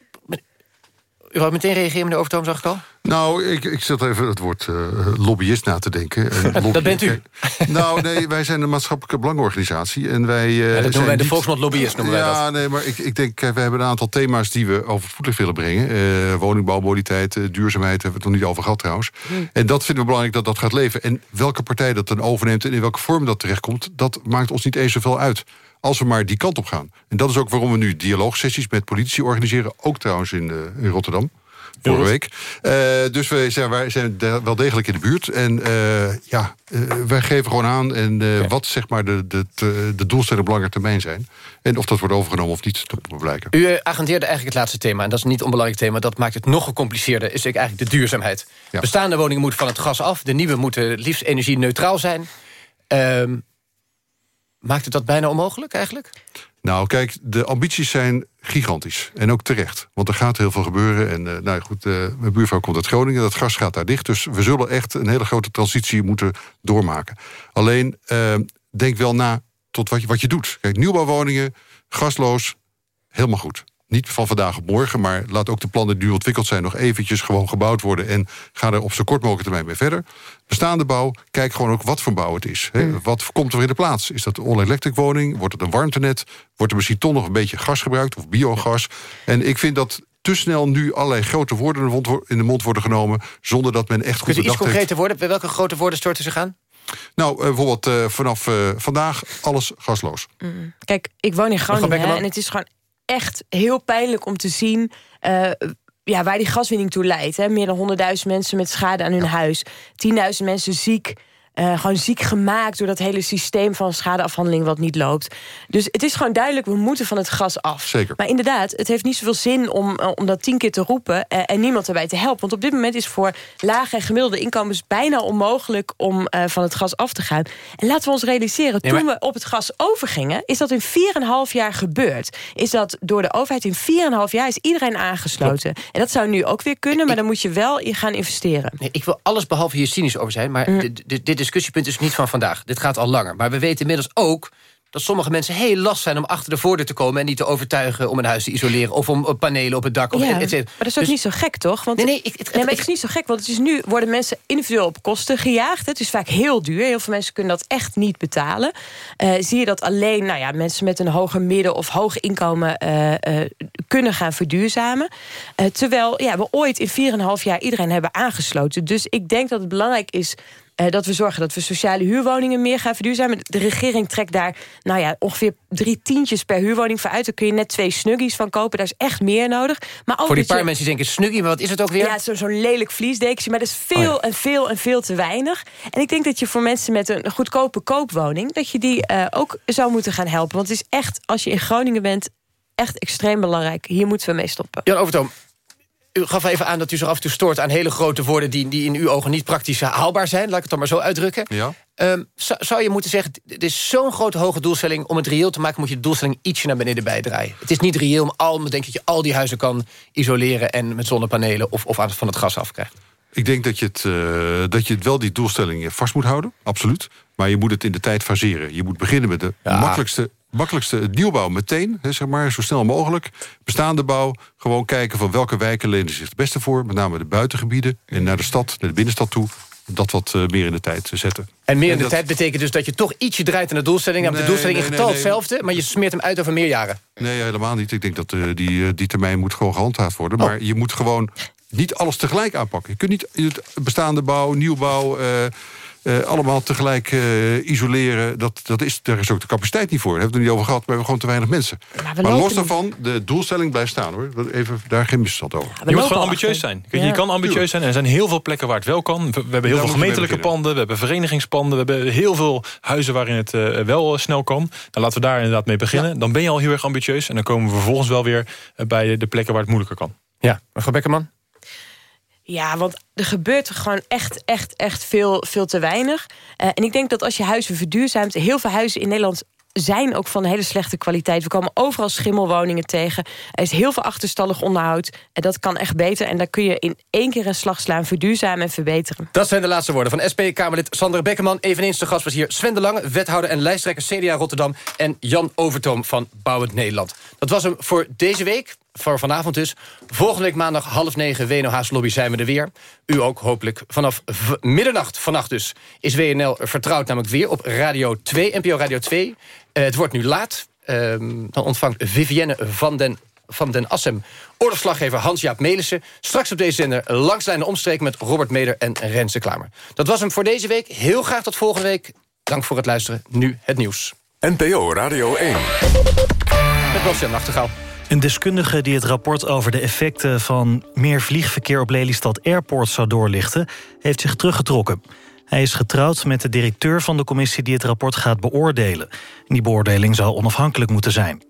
u wou meteen reageren, meneer Overtoom, zag ik al? Nou, ik, ik zat even het woord uh, lobbyist na te denken. En [laughs] dat bent u. nou, nee, wij zijn een maatschappelijke belangenorganisatie. En wij, uh, ja, dat noemen wij de volksmond lobbyist, noemen ja, wij dat. Ja, nee, maar ik, ik denk, we hebben een aantal thema's die we over het voetlicht willen brengen. Uh, woningbouwmobiliteit, duurzaamheid, hebben we het nog niet over gehad trouwens. Hmm. En dat vinden we belangrijk dat dat gaat leven. En welke partij dat dan overneemt en in welke vorm dat terechtkomt... dat maakt ons niet eens zoveel uit als we maar die kant op gaan. En dat is ook waarom we nu dialoogsessies met politici organiseren. Ook trouwens in, uh, in Rotterdam. Vorige week. Uh, dus wij zijn, wij zijn wel degelijk in de buurt. En uh, ja, wij geven gewoon aan en okay. wat zeg maar de, de, de doelstellingen op lange termijn zijn. En of dat wordt overgenomen of niet, dat moet blijken. U agendeerde eigenlijk het laatste thema. En dat is niet een onbelangrijk thema. Dat maakt het nog gecompliceerder. Is eigenlijk de duurzaamheid. Ja. Bestaande woningen moeten van het gas af. De nieuwe moeten liefst energie-neutraal zijn. Uh, Maakt het dat bijna onmogelijk eigenlijk? Nou, kijk, de ambities zijn gigantisch. En ook terecht. Want er gaat heel veel gebeuren. En uh, nou goed, uh, mijn buurvrouw komt uit Groningen. Dat gas gaat daar dicht. Dus we zullen echt een hele grote transitie moeten doormaken. Alleen, uh, denk wel na tot wat je, wat je doet. Kijk, nieuwbouwwoningen, gasloos, helemaal goed niet van vandaag op morgen, maar laat ook de plannen die nu ontwikkeld zijn... nog eventjes gewoon gebouwd worden en ga er op zo kort mogelijk termijn mee verder. Bestaande bouw, kijk gewoon ook wat voor bouw het is. Hè. Mm. Wat komt er in de plaats? Is dat een all-electric woning? Wordt het een warmtenet? Wordt er misschien toch nog een beetje gas gebruikt of biogas? En ik vind dat te snel nu allerlei grote woorden in de mond worden genomen... zonder dat men echt goed u iets concreter worden? Bij welke grote woorden storten ze gaan? Nou, uh, bijvoorbeeld uh, vanaf uh, vandaag alles gasloos. Mm. Kijk, ik woon in Groningen en het is gewoon echt heel pijnlijk om te zien... Uh, ja, waar die gaswinning toe leidt. Hè. Meer dan 100.000 mensen met schade aan hun huis. 10.000 mensen ziek. Uh, gewoon ziek gemaakt door dat hele systeem van schadeafhandeling wat niet loopt. Dus het is gewoon duidelijk, we moeten van het gas af. Zeker. Maar inderdaad, het heeft niet zoveel zin om, uh, om dat tien keer te roepen... Uh, en niemand erbij te helpen. Want op dit moment is voor lage en gemiddelde inkomens... bijna onmogelijk om van het gas af te gaan. En laten we ons realiseren, nee, maar... toen we op het gas overgingen... is dat in 4,5 jaar gebeurd. Is dat door de overheid in 4,5 jaar is iedereen aangesloten. Klopt. En dat zou nu ook weer kunnen, maar dan moet je wel gaan investeren. Nee, ik wil alles behalve hier cynisch over zijn, maar mm. dit is discussiepunt is niet van vandaag. Dit gaat al langer. Maar we weten inmiddels ook dat sommige mensen heel last zijn om achter de voordeur te komen... en niet te overtuigen om een huis te isoleren... of om panelen op het dak. Of ja, maar dat is ook dus, niet zo gek, toch? Want nee, nee, ik, het, nee, maar het is niet zo gek, want het is nu worden mensen individueel op kosten gejaagd. Het is vaak heel duur. Heel veel mensen kunnen dat echt niet betalen. Uh, zie je dat alleen nou ja, mensen met een hoger midden- of hoog inkomen... Uh, uh, kunnen gaan verduurzamen. terwijl ja, we ooit in 4,5 jaar iedereen hebben aangesloten. Dus ik denk dat het belangrijk is dat we zorgen dat we sociale huurwoningen meer gaan verduurzamen. De regering trekt daar nou ja, ongeveer drie tientjes per huurwoning voor uit. Daar kun je net twee snuggies van kopen. Daar is echt meer nodig. Maar ook voor die paar je... mensen die denken, snuggie, maar wat is het ook weer? Ja, zo'n zo lelijk vliesdekentje. Maar dat is veel oh ja. en veel en veel te weinig. En ik denk dat je voor mensen met een goedkope koopwoning... dat je die uh, ook zou moeten gaan helpen. Want het is echt, als je in Groningen bent... echt extreem belangrijk. Hier moeten we mee stoppen. Jan Overtoom, u gaf even aan dat u zich af en toe stoort aan hele grote woorden... die, die in uw ogen niet praktisch haalbaar zijn. Laat ik het dan maar zo uitdrukken. Ja. Um, zou, je moeten zeggen, het is zo'n grote hoge doelstelling... om het reëel te maken moet je de doelstelling ietsje naar beneden bijdraaien. Het is niet reëel om al, denk dat je al die huizen kan isoleren... en met zonnepanelen of, of van het gas afkrijgt. Ik denk dat je, het, uh, dat je het wel die doelstelling vast moet houden, absoluut. Maar je moet het in de tijd faseren. Je moet beginnen met de ja. makkelijkste makkelijkste nieuwbouw meteen, zeg maar, zo snel mogelijk. Bestaande bouw, gewoon kijken van welke wijken lenen zich het beste voor. Met name de buitengebieden en naar de stad, naar de binnenstad toe. Dat wat uh, meer in de tijd zetten. En meer in de dat... tijd betekent dus dat je toch ietsje draait aan de doelstelling. Nee, de doelstelling nee, in getal nee, hetzelfde, maar je smeert hem uit over meer jaren. Nee, helemaal niet. Ik denk dat uh, die, uh, die termijn moet gewoon gehandhaafd worden. Oh. Maar je moet gewoon niet alles tegelijk aanpakken. Je kunt niet bestaande bouw, nieuwbouw... Uh, allemaal tegelijk uh, isoleren, dat, dat is, daar is ook de capaciteit niet voor. Daar hebben we het er niet over gehad, maar we hebben gewoon te weinig mensen. Maar, maar los daarvan, de doelstelling blijft staan. hoor. Even, daar geen misstand over. Ja, je moet gewoon ambitieus zijn. Ja. Je kan ambitieus zijn en er zijn heel veel plekken waar het wel kan. We, we hebben heel veel gemeentelijke panden, we hebben verenigingspanden... we hebben heel veel huizen waarin het uh, wel snel kan. Dan nou, laten we daar inderdaad mee beginnen. Dan ben je al heel erg ambitieus... en dan komen we vervolgens wel weer bij de plekken waar het moeilijker kan. Ja, mevrouw Bekkerman? Ja, want er gebeurt gewoon echt, echt, echt veel, veel te weinig. Uh, en ik denk dat als je huizen verduurzaamt... heel veel huizen in Nederland zijn ook van hele slechte kwaliteit. We komen overal schimmelwoningen tegen. Er is heel veel achterstallig onderhoud. En dat kan echt beter. En daar kun je in één keer een slag slaan, verduurzamen en verbeteren. Dat zijn de laatste woorden van SP-Kamerlid Sander Bekkerman. Eveneens de gast was hier Sven de Lange, wethouder en lijsttrekker CDA Rotterdam... en Jan Overtoom van Bouwend Nederland. Dat was hem voor deze week voor vanavond dus. Volgende week maandag half negen WNO Haas Lobby zijn we er weer. U ook hopelijk. Vanaf middernacht vannacht dus is WNL vertrouwd namelijk weer op Radio 2, NPO Radio 2. Uh, het wordt nu laat. Uh, dan ontvangt Vivienne van den van den Assem. Oorlogsslaggever Hans-Jaap Melissen. Straks op deze zender langs de omstreken met Robert Meder en Renze Klamer. Dat was hem voor deze week. Heel graag tot volgende week. Dank voor het luisteren. Nu het nieuws. NPO Radio 1. Met Bastiaan Nachtegaal. Een deskundige die het rapport over de effecten van meer vliegverkeer op Lelystad Airport zou doorlichten, heeft zich teruggetrokken. Hij is getrouwd met de directeur van de commissie die het rapport gaat beoordelen. die beoordeling zou onafhankelijk moeten zijn.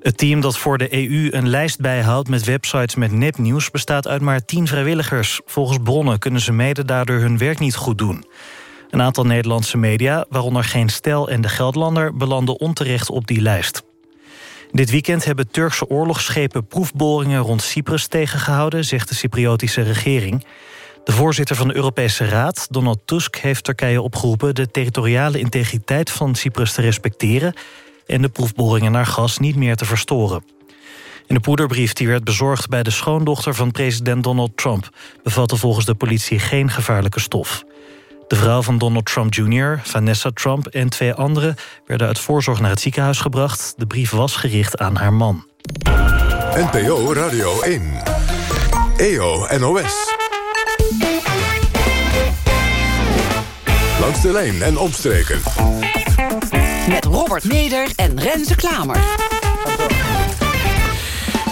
Het team dat voor de EU een lijst bijhoudt met websites met nepnieuws... bestaat uit maar tien vrijwilligers. Volgens bronnen kunnen ze mede daardoor hun werk niet goed doen. Een aantal Nederlandse media, waaronder Geen Stel en De Geldlander... belanden onterecht op die lijst. Dit weekend hebben Turkse oorlogsschepen proefboringen rond Cyprus tegengehouden, zegt de Cypriotische regering. De voorzitter van de Europese Raad, Donald Tusk, heeft Turkije opgeroepen de territoriale integriteit van Cyprus te respecteren en de proefboringen naar gas niet meer te verstoren. In de poederbrief die werd bezorgd bij de schoondochter van president Donald Trump bevatte volgens de politie geen gevaarlijke stof. De vrouw van Donald Trump Jr., Vanessa Trump en twee anderen... werden uit voorzorg naar het ziekenhuis gebracht. De brief was gericht aan haar man. NPO Radio 1. EO NOS. Langs de lijn en opstreken. Met Robert Meder en Renze Klamer.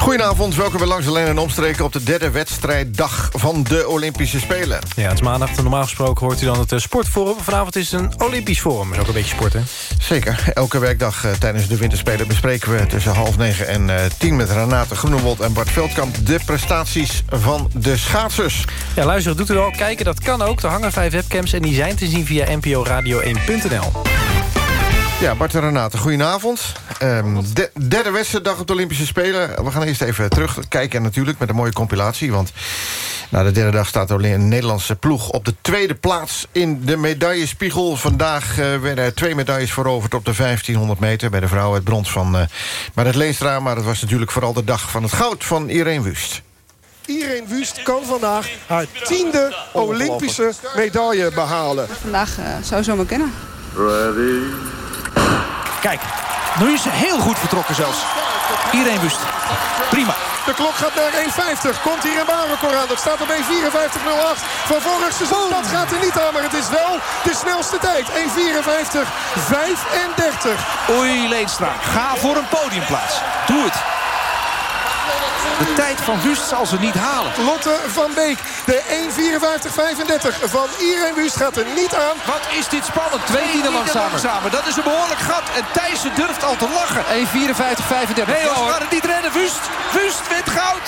Goedenavond, welkom bij Langs de Lijn en Omstreken... op de derde wedstrijddag van de Olympische Spelen. Ja, het is maandag. Normaal gesproken hoort u dan het eh, sportforum. Vanavond is het een Olympisch forum. is ook een beetje sport, hè? Zeker. Elke werkdag uh, tijdens de Winterspelen bespreken we... tussen half negen en uh, tien met Renate Groenewold en Bart Veldkamp... de prestaties van de schaatsers. Ja, luister, doet u al. Kijken, dat kan ook. Er hangen vijf webcams en die zijn te zien via nporadio1.nl. Ja, Bart en Renate, goedenavond. Um, de, derde wedstrijddag op de Olympische Spelen. We gaan eerst even terugkijken natuurlijk met een mooie compilatie. Want na de derde dag staat een Nederlandse ploeg op de tweede plaats in de medaillespiegel. Vandaag uh, werden er twee medailles veroverd op de 1500 meter. Bij de vrouwen het brons van uh, Marit Leenstra. Maar het was natuurlijk vooral de dag van het goud van Irene Wust. Irene Wust kan vandaag haar tiende Olympische medaille behalen. Vandaag uh, zou zomaar kunnen. Ready. Kijk, nu is ze heel goed vertrokken zelfs. Iedereen wust. Prima. De klok gaat naar 1.50. Komt hier een baanrecord aan. Dat staat op 1.54.08 van vorig seizoen. Dat gaat er niet aan, maar het is wel de snelste tijd. 1.54.35. Oei, Leenstra. Ga voor een podiumplaats. Doe het. De tijd van Wust zal ze niet halen. Lotte van Beek, de 1.54.35 van Irene Wust gaat er niet aan. Wat is dit spannend. Twee tienden langzamer. Dat is een behoorlijk gat. En Thijssen durft al te lachen. 1.54.35. Nee hoor, gaat het niet redden. Wust, Wust wint goud.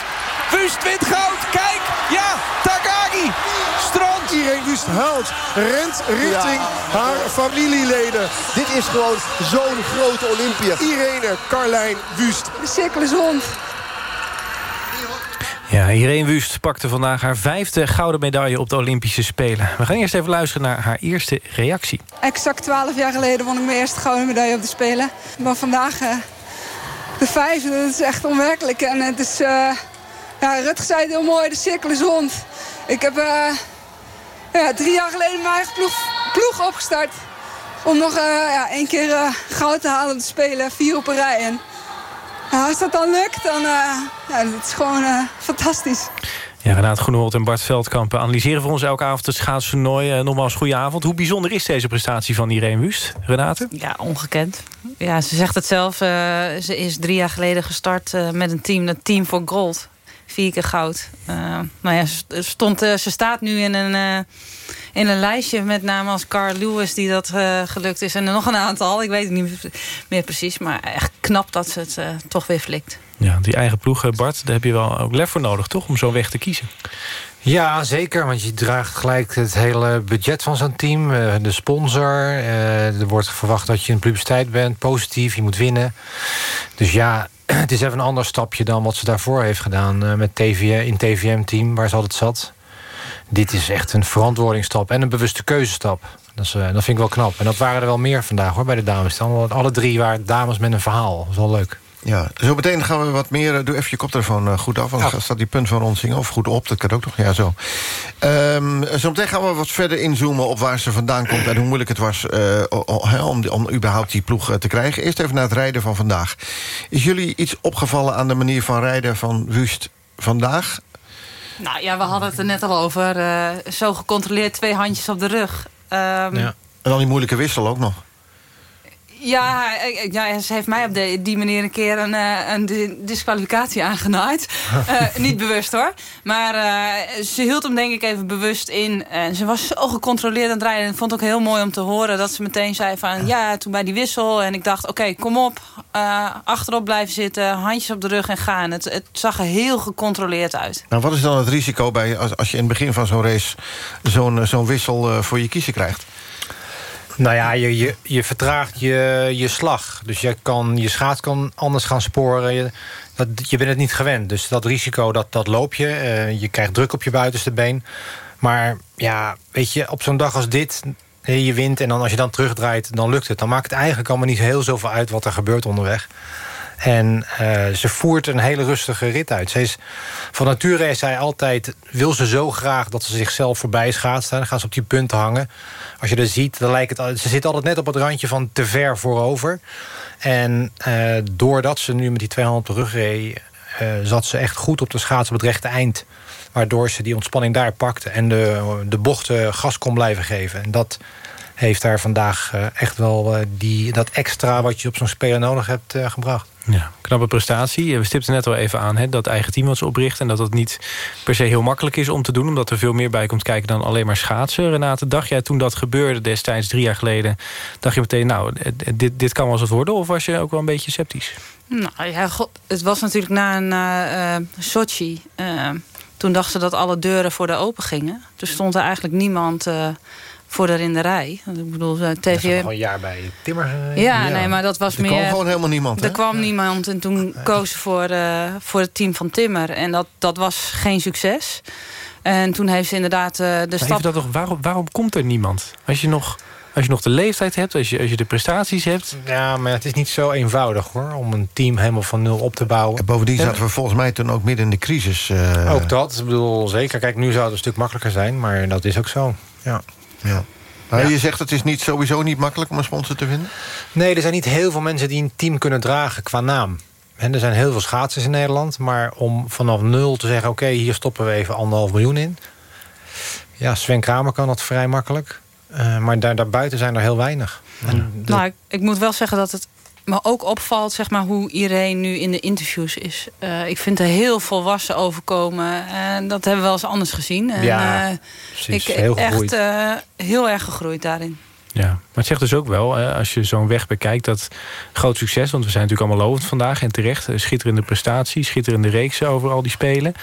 Wust wint goud. Kijk, ja, Takagi. Strand. Irene Wust haalt, rent richting haar familieleden. Dit is gewoon zo'n grote Olympia. Irene Carlijn Wust. De cirkel is rond. Ja, Irene Wust pakte vandaag haar vijfde gouden medaille op de Olympische Spelen. We gaan eerst even luisteren naar haar eerste reactie. Exact twaalf jaar geleden won ik mijn eerste gouden medaille op de Spelen. Maar vandaag uh, de vijfde, dat is echt onwerkelijk. En het is, uh, ja, Rutger zei het heel mooi, de cirkel is rond. Ik heb uh, ja, drie jaar geleden mijn eigen ploeg, ploeg opgestart. Om nog ja, één keer goud te halen op de Spelen, vier op een rij. Als dat dan lukt, dan uh, ja, dat is gewoon uh, fantastisch. Ja, Renate Groenewold en Bart Veldkamp analyseren voor ons elke avond het schaatstoernooi. Uh, nogmaals, goede avond. Hoe bijzonder is deze prestatie van Irene Wust, Renate? Ja, ongekend. Ja, ze zegt het zelf. ze is drie jaar geleden gestart met een team, het Team voor Gold. Vier keer goud. nou ja, stond, ze staat nu in een in een lijstje. Met name als Carl Lewis die dat uh, gelukt is. En er nog een aantal. Ik weet het niet meer precies. Maar echt knap dat ze het uh, toch weer flikt. Ja, die eigen ploeg, Bart, daar heb je wel ook lef voor nodig, toch? Om zo'n weg te kiezen. Ja, zeker. Want je draagt gelijk het hele budget van zo'n team. eh, de sponsor. eh, er wordt verwacht dat je in publiciteit bent. Positief, je moet winnen. Dus ja, [clears throat] het is even een ander stapje dan wat ze daarvoor heeft gedaan... eh, met TV, in TVM-team, waar ze altijd zat. Dit is echt een verantwoordingsstap en een bewuste keuzestap. Dat, is, eh, dat vind ik wel knap. En dat waren er wel meer vandaag hoor, bij de dames. Dan, alle drie waren dames met een verhaal. Dat is wel leuk. Ja, zo meteen gaan we wat meer... eh, Doe even je koptelefoon eh, goed af, want dan staat die punt van rondzingen. Of goed op, dat kan ook nog. Ja, zo. Ehm, zo meteen gaan we wat verder inzoomen op waar ze vandaan komt... en hoe moeilijk het was eh, om, om überhaupt die ploeg te krijgen. Eerst even naar het rijden van vandaag. Is jullie iets opgevallen aan de manier van rijden van Wust vandaag? Nou ja, we hadden het er net al over. eh, zo gecontroleerd twee handjes op de rug. Ehm, En dan die moeilijke wissel ook nog. Ja, ja, ze heeft mij op de, die manier een keer een, eh, een di- disqualificatie aangenaaid. [laughs] Eh, niet bewust hoor. Maar eh, ze hield hem denk ik even bewust in. En ze was zo gecontroleerd aan het rijden. En ik vond het ook heel mooi om te horen dat ze meteen zei van... ja, toen bij die wissel. En ik dacht, oké, kom op. achterop blijven zitten. Handjes op de rug en gaan. Het, het zag er heel gecontroleerd uit. Nou, wat is dan het risico bij als, als je in het begin van zo'n race... zo'n zo'n wissel voor je kiezen krijgt? Nou ja, je, je, vertraagt je, je slag. Dus je, kan, je schaats kan anders gaan sporen. Je, dat, je bent het niet gewend. Dus dat risico, dat, dat loop je. Eh, je krijgt druk op je buitenste been. Maar ja, weet je, op zo'n dag als dit... je wint en dan als je dan terugdraait, dan lukt het. Dan maakt het eigenlijk allemaal niet heel zoveel uit... wat er gebeurt onderweg. En eh, ze voert een hele rustige rit uit. Ze is, van nature is zij altijd... wil ze zo graag dat ze zichzelf voorbij schaatst. Dan gaan ze op die punten hangen. Als je dat ziet, dan lijkt het... Ze zit altijd net op het randje van te ver voorover. En eh, doordat ze nu met die 200 op de rug reed... eh, zat ze echt goed op de schaats op het rechte eind. Waardoor ze die ontspanning daar pakte... en de, de bochten gas kon blijven geven. En dat heeft daar vandaag echt wel die, dat extra... wat je op zo'n speler nodig hebt, gebracht. Ja, knappe prestatie. We stipten net al even aan, hè, dat eigen team wat ze opricht... en dat dat niet per se heel makkelijk is om te doen... omdat er veel meer bij komt kijken dan alleen maar schaatsen. Renate, dacht jij toen dat gebeurde destijds drie jaar geleden... dacht je meteen, nou, eh, dit, dit kan wel eens wat worden... of was je ook wel een beetje sceptisch? Nou ja, god, het was natuurlijk na, na eh, Sochi. eh, toen dachten dat alle deuren voor de open gingen. Toen stond er eigenlijk niemand eh, voor de rij. Ik bedoel, eh, Er TV... nog een jaar bij Timmer. eh, Ja, nee, maar dat was Er meer... kwam gewoon helemaal niemand, Er kwam niemand en toen kozen ze voor, eh, voor het team van Timmer. En dat, dat was geen succes. En toen heeft ze inderdaad eh, de Maar stap... dat toch, waarom, waarom komt er niemand? Als je nog, als je nog de leeftijd hebt, als je, als je de prestaties hebt... Ja, maar het is niet zo eenvoudig hoor. Om een team helemaal van nul op te bouwen. En bovendien zaten we volgens mij toen ook midden in de crisis. eh, Ook dat, ik bedoel, zeker. Kijk, nu zou het een stuk makkelijker zijn, maar dat is ook zo. Ja. Ja. Maar je zegt het is niet, sowieso niet makkelijk om een sponsor te vinden? Nee, er zijn niet heel veel mensen die een team kunnen dragen qua naam. En er zijn heel veel schaatsers in Nederland. Maar om vanaf nul te zeggen, oké, hier stoppen we even anderhalf miljoen in. Ja, Sven Kramer kan dat vrij makkelijk. Eh, maar daar, daarbuiten zijn er heel weinig. En de- Nou, ik, ik moet wel zeggen dat het me ook opvalt zeg maar, hoe iedereen nu in de interviews is. Eh, ik vind er heel volwassen overkomen. En dat hebben we wel eens anders gezien. En, Ja, eh, precies. Ik Heel echt gegroeid. eh, heel erg gegroeid daarin. Ja, maar het zegt dus ook wel, als je zo'n weg bekijkt... dat groot succes, want we zijn natuurlijk allemaal lovend vandaag... en terecht, schitterende prestatie, schitterende reeksen over al die spelen.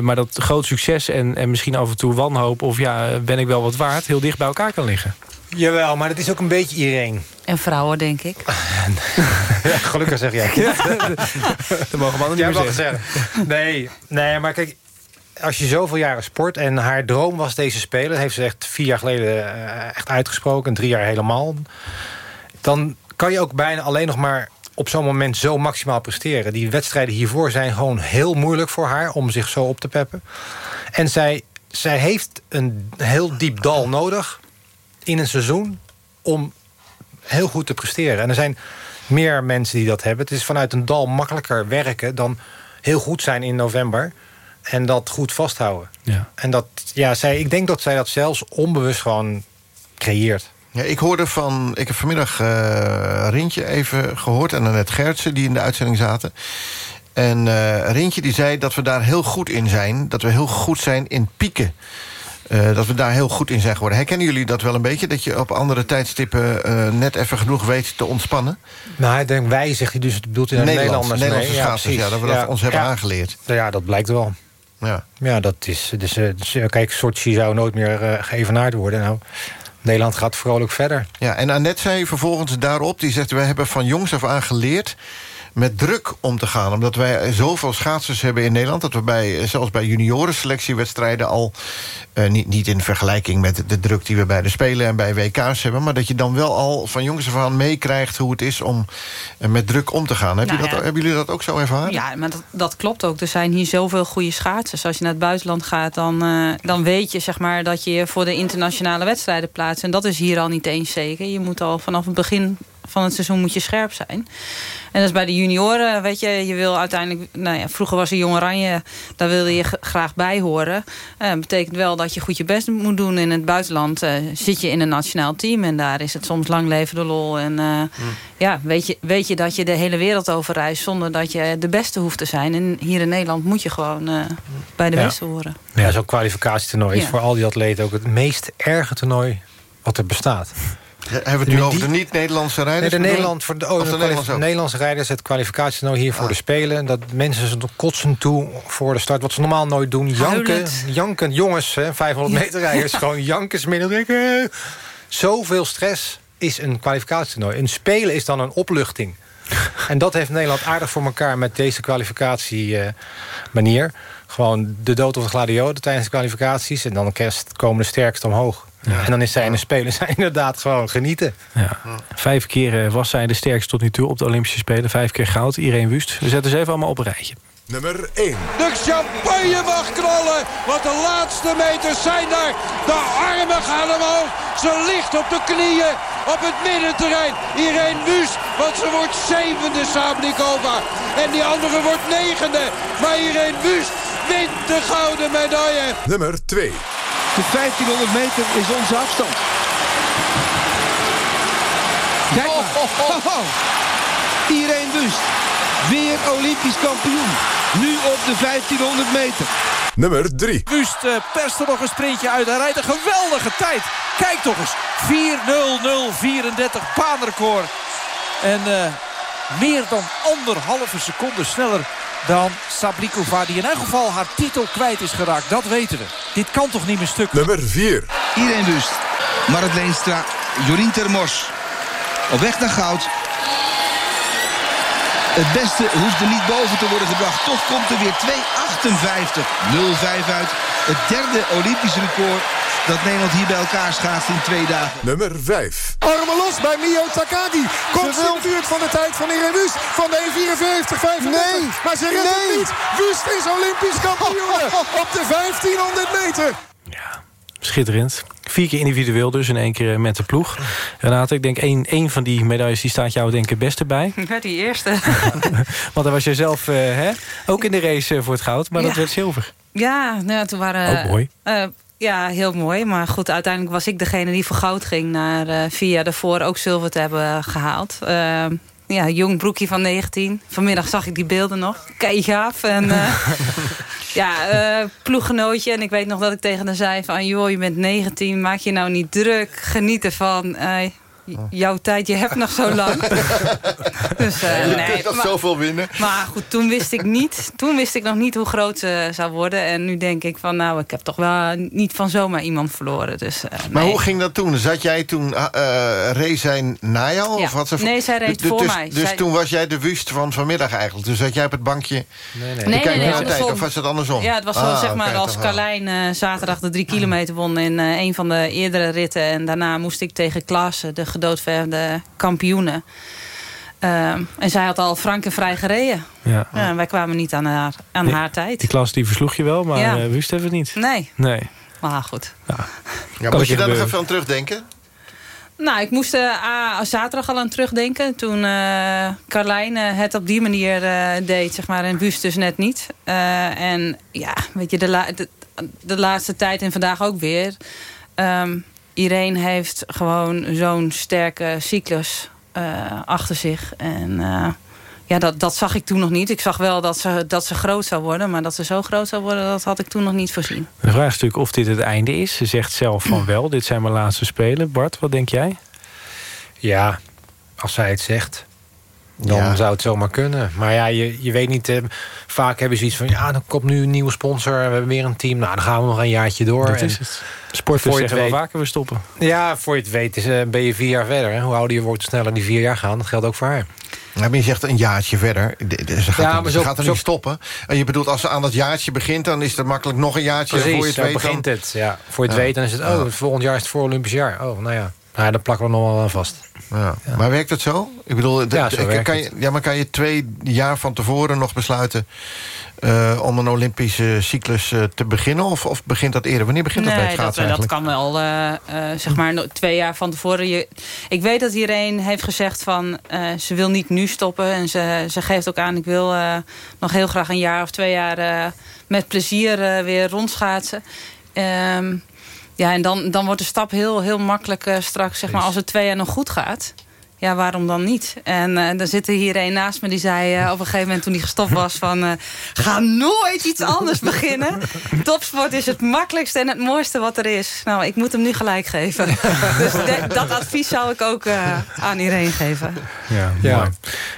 Maar dat groot succes en, en misschien af en toe wanhoop... of ja, ben ik wel wat waard, heel dicht bij elkaar kan liggen. Jawel, maar dat is ook een beetje iedereen. En vrouwen, denk ik. [laughs] Ja, gelukkig zeg jij. [laughs] [laughs] dat mogen mannen niet Jij meer mag zeggen. zeggen. Nee, nee, maar kijk... Als je zoveel jaren sport en haar droom was deze speler... heeft ze echt vier jaar geleden eh, echt uitgesproken... en drie jaar helemaal... dan kan je ook bijna alleen nog maar op zo'n moment zo maximaal presteren. Die wedstrijden hiervoor zijn gewoon heel moeilijk voor haar... om zich zo op te peppen. En zij, zij heeft een heel diep dal nodig in een seizoen... om heel goed te presteren. En er zijn meer mensen die dat hebben. Het is vanuit een dal makkelijker werken dan heel goed zijn in november. En dat goed vasthouden. Ja. En dat, ja, zij, ik denk dat zij dat zelfs onbewust gewoon creëert. Ja, ik hoorde van... Ik heb vanmiddag eh Rintje even gehoord... en Annette Gertsen, die in de uitzending zaten. En eh Rintje die zei dat we daar heel goed in zijn. Dat we heel goed zijn in pieken. Eh, dat we daar heel goed in zijn geworden. Herkennen jullie dat wel een beetje? Dat je op andere tijdstippen eh, net even genoeg weet te ontspannen? Nou, ik denk wij, zegt hij dus, het bedoelt in het Nederlands, Nederlanders. Nederlandse nee, schaatsers, ja, dat we dat ons hebben aangeleerd. Ja, dat blijkt wel. Ja, ja dat is... Dus, kijk, Sochi zou nooit meer eh, geëvenaard worden. Nou, Nederland gaat vrolijk verder. Ja, en Annette zei vervolgens daarop... die zegt, wij hebben van jongs af aan geleerd met druk om te gaan. Omdat wij zoveel schaatsers hebben in Nederland... dat we bij, zelfs bij juniorenselectiewedstrijden al... eh, niet, niet in vergelijking met de druk die we bij de Spelen en bij WK's hebben... maar dat je dan wel al van jongens af aan meekrijgt hoe het is om eh, met druk om te gaan. Heb Nou je dat, ja. hebben jullie dat ook zo ervaren? Ja, maar dat, dat klopt ook. Er zijn hier zoveel goede schaatsers. Als je naar het buitenland gaat, dan, eh, dan weet je zeg maar, dat je voor de internationale wedstrijden plaatst. En dat is hier al niet eens zeker. Je moet al vanaf het begin van het seizoen moet je scherp zijn. En dat is bij de junioren, weet je, je wil uiteindelijk... Nou ja, vroeger was er Jong Oranje, daar wilde je graag bij horen. Eh, Dat betekent wel dat je goed je best moet doen. In het buitenland eh, zit je in een nationaal team... en daar is het soms lang leven de lol. En eh, ja, weet je, weet je dat je de hele wereld over reist... zonder dat je de beste hoeft te zijn. En hier in Nederland moet je gewoon eh, bij de Ja. beste horen. Ja, zo'n kwalificatietoernooi is voor al die atleten ook het meest erge toernooi wat er bestaat. Hebben we het nu over de niet-Nederlandse rijders? Nee, de? Nederland, voor de, oh, de de Nederlandse rijders, het kwalificatietoernooi hier voor de Spelen. Dat mensen ze kotsen toe voor de start. Wat ze normaal nooit doen. Janken, janken jongens, hè, 500 Ja. meter rijders. Gewoon janken, midden. Zoveel stress is een kwalificatietoernooi. Een Spelen is dan een opluchting. [laughs] en dat heeft Nederland aardig voor elkaar met deze kwalificatie eh, manier. Gewoon de dood of de gladiolen tijdens de kwalificaties. En dan kerst komen de sterkste omhoog. En dan is zij in de Spelen [laughs] zijn inderdaad gewoon genieten. Ja. Vijf keer eh, was zij de sterkste tot nu toe op de Olympische Spelen. Vijf keer goud, Irene Wust. We zetten ze even allemaal op een rijtje. Nummer 1. De champagne mag knallen, want de laatste meters zijn daar. De armen gaan omhoog. Ze ligt op de knieën op het middenterrein. Irene Wust, want ze wordt zevende Sablikova. En die andere wordt negende. Maar Irene Wust wint de gouden medaille. Nummer 2. De 1500 meter is onze afstand. Kijk maar. Irene Wust, weer Olympisch kampioen. Nu op de 1500 meter. Nummer 3. Wust uh, perst er nog een sprintje uit. Hij rijdt een geweldige tijd. Kijk toch eens. 4.00.34 baanrecord. En uh, meer dan anderhalve seconde sneller dan Sablikova. Die in elk geval haar titel kwijt is geraakt. Dat weten we. Dit kan toch niet meer stuk. Nummer 4. Irene Wust, Marit Leenstra, Jorien Termors. Op weg naar goud. Het beste hoeft er niet boven te worden gebracht. Toch komt er weer 2.58. 0-5 uit. Het derde Olympische record dat Nederland hier bij elkaar schaatst in twee dagen. Nummer 5. Armen los bij Mio Takagi. Komt ze in de buurt van de tijd van Irene Wust. Van de 1.54, 35. Nee. Maar ze redt het niet. Wust is Olympisch kampioen [laughs] op de 1500 meter. Schitterend. Vier keer individueel dus en één keer eh, met de ploeg. Renate, ik denk één, één van die medailles die staat jou denk ik het beste bij. [laughs] Ja, die eerste. [laughs] Want dan was je zelf eh, hè, ook in de race eh, voor het goud. Maar dat Ja. werd zilver. Ja, nou, ja, toen waren... Ook mooi. eh, ja, heel mooi. Maar goed, uiteindelijk was ik degene die voor goud ging... naar eh, vier jaar daarvoor ook zilver te hebben gehaald. Eh, ja, jong broekje van 19. Vanmiddag zag ik die beelden nog. Kei gaaf. En, eh, [laughs] ja, eh, ploeggenootje. En ik weet nog dat ik tegen haar zei van... joh, je bent 19, maak je nou niet druk. Geniet ervan. Eh, jouw tijd, je hebt nog zo [laughs] lang. dus, eh, je nee, kunt nog maar- zoveel winnen. maar goed, toen wist ik niet. Toen wist ik nog niet hoe groot ze zou worden. En nu denk ik van, nou, ik heb toch wel niet van zomaar iemand verloren. Dus, eh, Maar nee. hoe ging dat toen? Zat jij toen, uh, reed zij na jou? Ja. Of had ze, Nee, zij reed dus, voor dus, mij. Dus Zij- toen was jij de wust van vanmiddag eigenlijk? Dus zat jij op het bankje Nee, nee. Nee, nee, tijd? Of was het andersom? Ja, het was zo, Ah, zeg maar, als. Carlijn eh, zaterdag de drie kilometer won... in eh, een van de eerdere ritten. En daarna moest ik tegen Klaassen, de gedoodverfde kampioenen. Ehm, en zij had al frank en vrij gereden. Ja. Ja, wij kwamen niet aan haar, aan Nee, haar tijd. Die klas die versloeg je wel, maar Ja. eh, Wust hebben we het niet. Nee, Nee. maar goed. Ja, Kan moet het je je daar nog even aan terugdenken? Nou, ik moest er ah, zaterdag al aan terugdenken. Toen eh Carlijn het op die manier eh, deed, zeg maar. En Wust dus net niet. Eh, en ja, weet je, de, la- de, de laatste tijd en vandaag ook weer. Ehm Irene heeft gewoon zo'n sterke cyclus eh, achter zich. En eh, ja, dat, dat zag ik toen nog niet. Ik zag wel dat ze, dat ze groot zou worden. Maar dat ze zo groot zou worden, dat had ik toen nog niet voorzien. De vraag is natuurlijk of dit het einde is. Ze zegt zelf van [clears throat] wel, dit zijn mijn laatste spelen. Bart, wat denk jij? Ja, als zij het zegt. Dan Ja. zou het zomaar kunnen. Maar ja, je, je weet niet... eh, vaak hebben ze iets van... ja, dan komt nu een nieuwe sponsor... we hebben weer een team. Nou, dan gaan we nog een jaartje door. Dat En is het. Sporters zeggen het wel weet- vaker we stoppen. Ja, voor je het weet is, eh, ben je vier jaar verder. Hè? Hoe ouder je wordt, hoe sneller die vier jaar gaan. Dat geldt ook voor haar. Ja, maar je zegt een jaartje verder. De- de- Ze gaat, Ja, er- maar ze gaat er zo- niet stoppen. En je bedoelt, als ze aan dat jaartje begint... dan is het makkelijk nog een jaartje. Precies, voor je het zo weet, begint dan- het. Ja. Voor je het Ja. weet, dan is het... oh, Ja. volgend jaar is het voor Olympisch jaar. Oh, nou ja. Nou, dan plakken we nog wel aan vast. Ja. Maar werkt het zo? Ik bedoel, Ja, zo de- werkt kan je, ja, maar kan je twee jaar van tevoren nog besluiten... eh, om een Olympische cyclus eh, te beginnen? Of, of begint dat eerder? Wanneer begint dat bij het dat, schaatsen dat eigenlijk? kan wel, eh, eh, zeg maar, twee jaar van tevoren. Je, ik weet dat iedereen heeft gezegd van, eh, ze wil niet nu stoppen. En ze, ze geeft ook aan, ik wil eh, nog heel graag een jaar of twee jaar... eh, met plezier eh, weer rondschaatsen. Ehm, ja, en dan, dan wordt de stap heel, heel makkelijk eh, straks, zeg maar, als het twee jaar nog goed gaat. Ja, waarom dan niet? En eh dan zit er hier een naast me die zei eh, op een gegeven moment toen hij gestopt was van... eh, ga nooit iets anders beginnen. Topsport is het makkelijkste en het mooiste wat er is. Nou, ik moet hem nu gelijk geven. [laughs] dus de- dat advies zou ik ook eh, aan iedereen geven. Ja, Ja. mooi.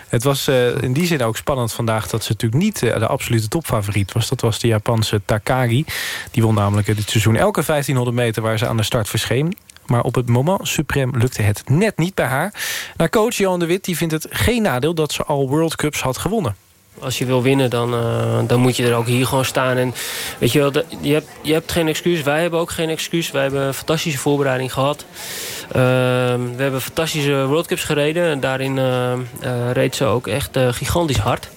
Het was eh, in die zin ook spannend vandaag... dat ze natuurlijk niet de absolute topfavoriet was. Dat was de Japanse Takagi. Die won namelijk dit seizoen elke 1500 meter... waar ze aan de start verscheen. Maar op het moment suprem lukte het net niet bij haar. Naar coach Johan de Wit die vindt het geen nadeel... dat ze al World Cups had gewonnen. Als je wil winnen, dan, eh, dan moet je er ook hier gewoon staan. En weet je wel, je hebt, je hebt geen excuus. Wij hebben ook geen excuus. Wij hebben een fantastische voorbereiding gehad. Ehm, we hebben fantastische World Cups gereden. En daarin eh, eh, reed ze ook echt gigantisch hard.